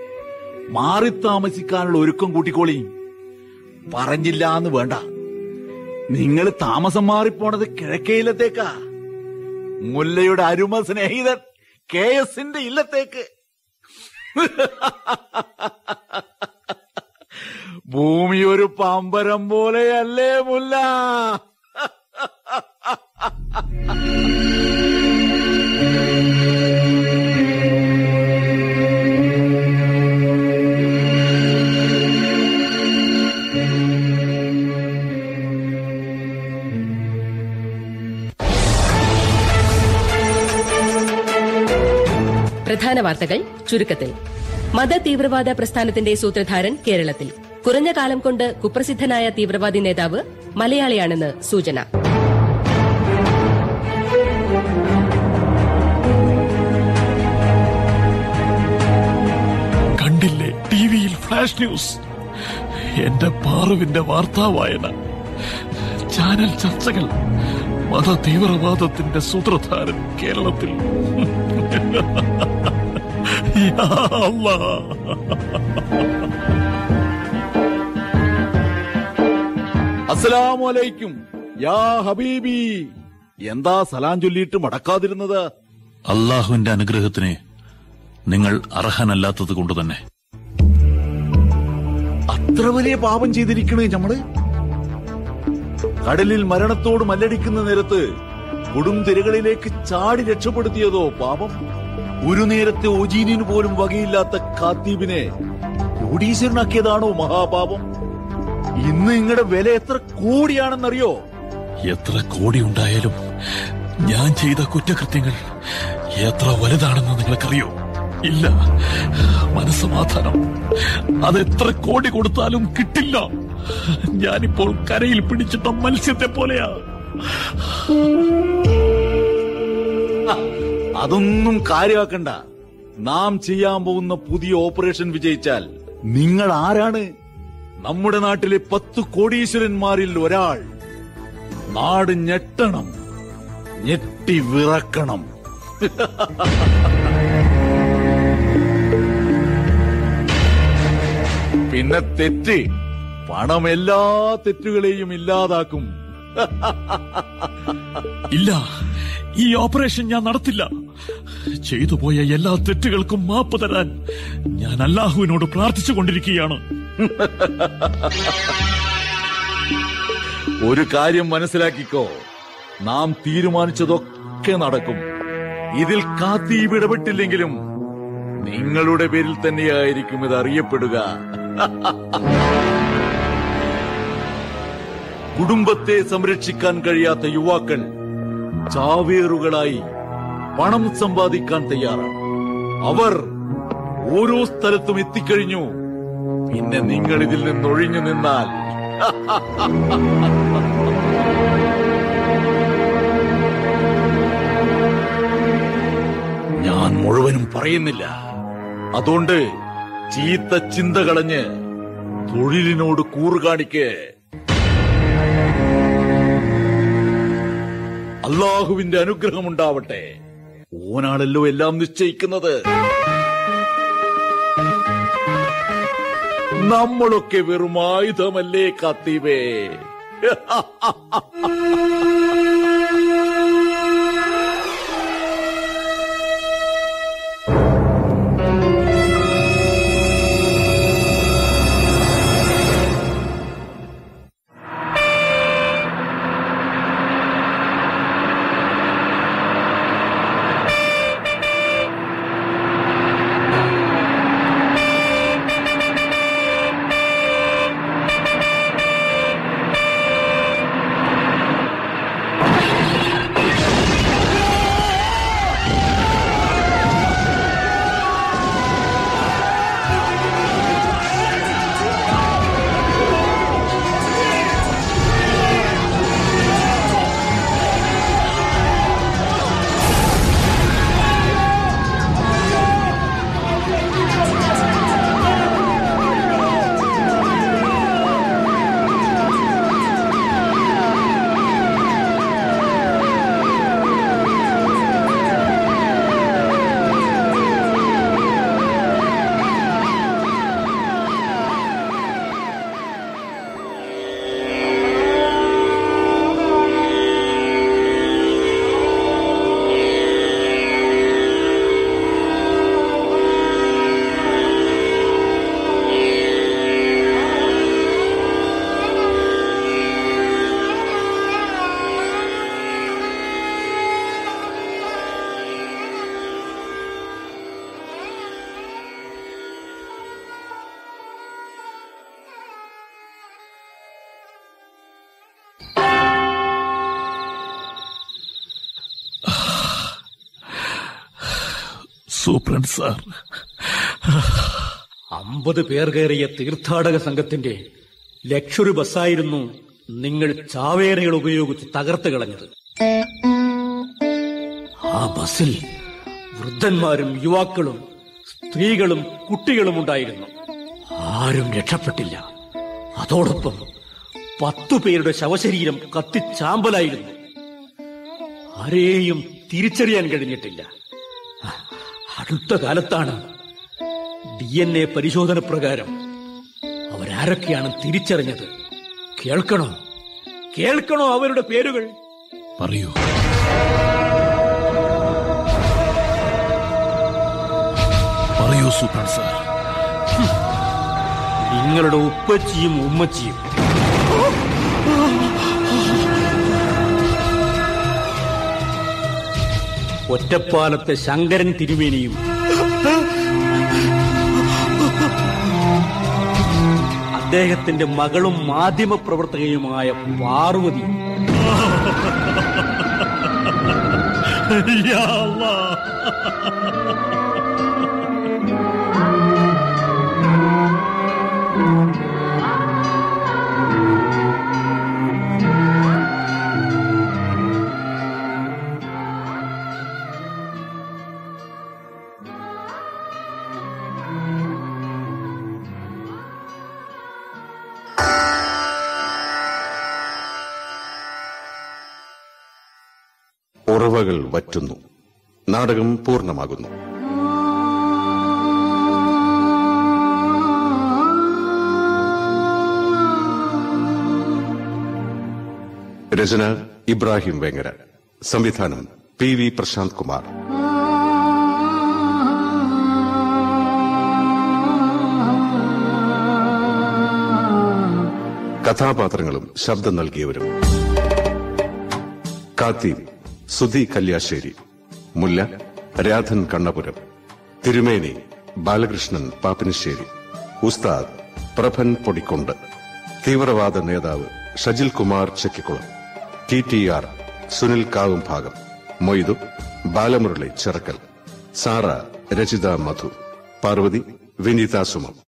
മാറി താമസിക്കാനുള്ള ഒരുക്കം കൂട്ടിക്കോളി. പറഞ്ഞില്ല എന്ന് വേണ്ട. നിങ്ങൾ താമസം മാറിപ്പോണത് കിഴക്കേ മുല്ലയുടെ അരുമ സ്നേഹിതൻ കെ എസിന്റെ ഇല്ലത്തേക്ക്. ഭൂമി ഒരു പാമ്പരം പോലെയല്ലേ മുല്ല? പ്രധാന വാർത്തകൾ ചുരുക്കത്തിൽ. മത തീവ്രവാദ പ്രസ്ഥാനത്തിന്റെ സൂത്രധാരൻ കേരളത്തിൽ. കുറഞ്ഞ കാലം കൊണ്ട് കുപ്രസിദ്ധനായ തീവ്രവാദി നേതാവ് മലയാളിയാണെന്ന് സൂചന. കണ്ടില്ലേ? ടിവിയിൽ ഫ്ലാഷ് ന്യൂസ്. എന്റെ പാറുവിന്റെ വാർത്താ വായന. ചാനൽ ചർച്ചകൾ. മത തീവ്രവാദത്തിന്റെ സൂത്രധാരൻ കേരളത്തിൽ. യാ അസ്സലാമു അലൈക്കും. യാ ഹബീബി. എന്താ സലാം ചൊല്ലിയിട്ട് മടക്കാതിരുന്നത്? അള്ളാഹുവിന്റെ അനുഗ്രഹത്തിന് നിങ്ങൾ അർഹനല്ലാത്തത് കൊണ്ട് തന്നെ. അത്ര വലിയ പാപം ചെയ്തിരിക്കണേ നമ്മൾ കടലിൽ മരണത്തോട് മല്ലടിക്കുന്ന നേരത്ത് കൊടും തിരകളിലേക്ക് ചാടി രക്ഷപ്പെടുത്തിയതോ പാപം? ഒരു നേരത്തെ ഒജീനിന് പോലും വകയില്ലാത്ത കാത്തീബിനെ കോടീശ്വരനാക്കിയതാണോ മഹാപാപം? ഇന്ന് നിങ്ങളുടെ വില എത്ര കോടിയാണെന്നറിയോ? എത്ര കോടി ഉണ്ടായാലും ഞാൻ ചെയ്ത കുറ്റകൃത്യങ്ങൾ എത്ര വലുതാണെന്ന് നിങ്ങൾക്കറിയോ? ഇല്ല. മനസ്സമാധാനം. അത് എത്ര കോടി കൊടുത്താലും കിട്ടില്ല. ഞാനിപ്പോൾ കരയിൽ പിടിച്ചിട്ട മത്സ്യത്തെ പോലെയാ. അതൊന്നും കാര്യമാക്കണ്ട. നാം ചെയ്യാൻ പോകുന്ന പുതിയ ഓപ്പറേഷൻ വിജയിച്ചാൽ നിങ്ങൾ ആരാണ്? നമ്മുടെ നാട്ടിലെ പത്ത് കോടീശ്വരന്മാരിൽ ഒരാൾ. നാട് ഞെട്ടണം. ഞെട്ടി വിറക്കണം. പിന്നെ തെറ്റ്. പണം എല്ലാ തെറ്റുകളെയും ഇല്ലാതാക്കും. ഇല്ല ഈ ഓപ്പറേഷൻ ഞാൻ നടത്തില്ല. ചെയ്തു പോയ എല്ലാ തെറ്റുകൾക്കും മാപ്പ് തരാൻ ഞാൻ അല്ലാഹുവിനോട് പ്രാർത്ഥിച്ചു കൊണ്ടിരിക്കുകയാണ്. ഒരു കാര്യം മനസ്സിലാക്കിക്കോ. നാം തീരുമാനിച്ചതൊക്കെ നടക്കും. ഇതിൽ കാത്തീവ് ഇടപെട്ടില്ലെങ്കിലും നിങ്ങളുടെ പേരിൽ തന്നെയായിരിക്കും ഇത് അറിയപ്പെടുക. കുടുംബത്തെ സംരക്ഷിക്കാൻ കഴിയാത്ത യുവാക്കൾ ചാവേറുകളായി പണം സമ്പാദിക്കാൻ തയ്യാറാണ്. അവർ ഓരോ സ്ഥലത്തും എത്തിക്കഴിഞ്ഞു. പിന്നെ നിങ്ങൾ ഇതിൽ നിന്ന് ഒഴിഞ്ഞു നിന്നാൽ. ഞാൻ മുഴുവനും പറയുന്നില്ല. അതുകൊണ്ട് ചീത്ത ചിന്ത കളഞ്ഞ് തൊഴിലിനോട് കൂറ് കാണിക്ക് അനുഗ്രഹം ഉണ്ടാവട്ടെ. ഓനാണല്ലോ എല്ലാം നിശ്ചയിക്കുന്നത്. നമ്മളൊക്കെ വെറും ആയുധമല്ലേ കത്തീവേ? സാർ. അമ്പത് പേർ കയറിയ തീർത്ഥാടക സംഘത്തിന്റെ ലക്ഷറി ബസ്സായിരുന്നു നിങ്ങൾ ചാവേരകൾ ഉപയോഗിച്ച് തകർത്ത് കളഞ്ഞത്. ആ ബസ്സിൽ വൃദ്ധന്മാരും യുവാക്കളും സ്ത്രീകളും കുട്ടികളും ഉണ്ടായിരുന്നു. ആരും രക്ഷപ്പെട്ടില്ല. അതോടൊപ്പം പത്തു പേരുടെ ശവശരീരം കത്തിച്ചാമ്പലായിരുന്നു. ആരെയും തിരിച്ചറിയാൻ കഴിഞ്ഞിട്ടില്ല. അടുത്ത കാലത്താണ് ഡി എൻ എ പരിശോധന പ്രകാരം അവരാരൊക്കെയാണ് തിരിച്ചറിഞ്ഞത്. കേൾക്കണോ? കേൾക്കണോ അവരുടെ പേരുകൾ? പറയൂ. പറയൂ സൂപ്രണ്ട് സാർ. നിങ്ങളുടെ ഉപ്പച്ചിയും ഉമ്മച്ചിയും. ഒറ്റപ്പാലത്തെ ശങ്കരൻ തിരുവേനിയും അദ്ദേഹത്തിന്റെ മകളും മാധ്യമ പ്രവർത്തകയുമായ പാർവതി യാ അല്ലാ. പൂർണമാകുന്നു. രചന ഇബ്രാഹിം വേങ്ങര. സംവിധാനം പി വി പ്രശാന്ത് കുമാർ. കഥാപാത്രങ്ങളും ശബ്ദം നൽകിയവരും. കാത്തി സുധി കല്യാശ്ശേരി മുല്ല രാധൻ കണ്ണപുരം. തിരുമേനി ബാലകൃഷ്ണൻ പാപ്പിനിശ്ശേരി. ഉസ്താദ് പ്രഭൻ പൊടിക്കൊണ്ട്. തീവ്രവാദ നേതാവ് Shajil Kumar Chekkikulam. T T R Sunil Kavumbhagam Moidu Balamurali Chirakkal. Sara Rachitha Madhu. Parvathi Vineetha Sumam.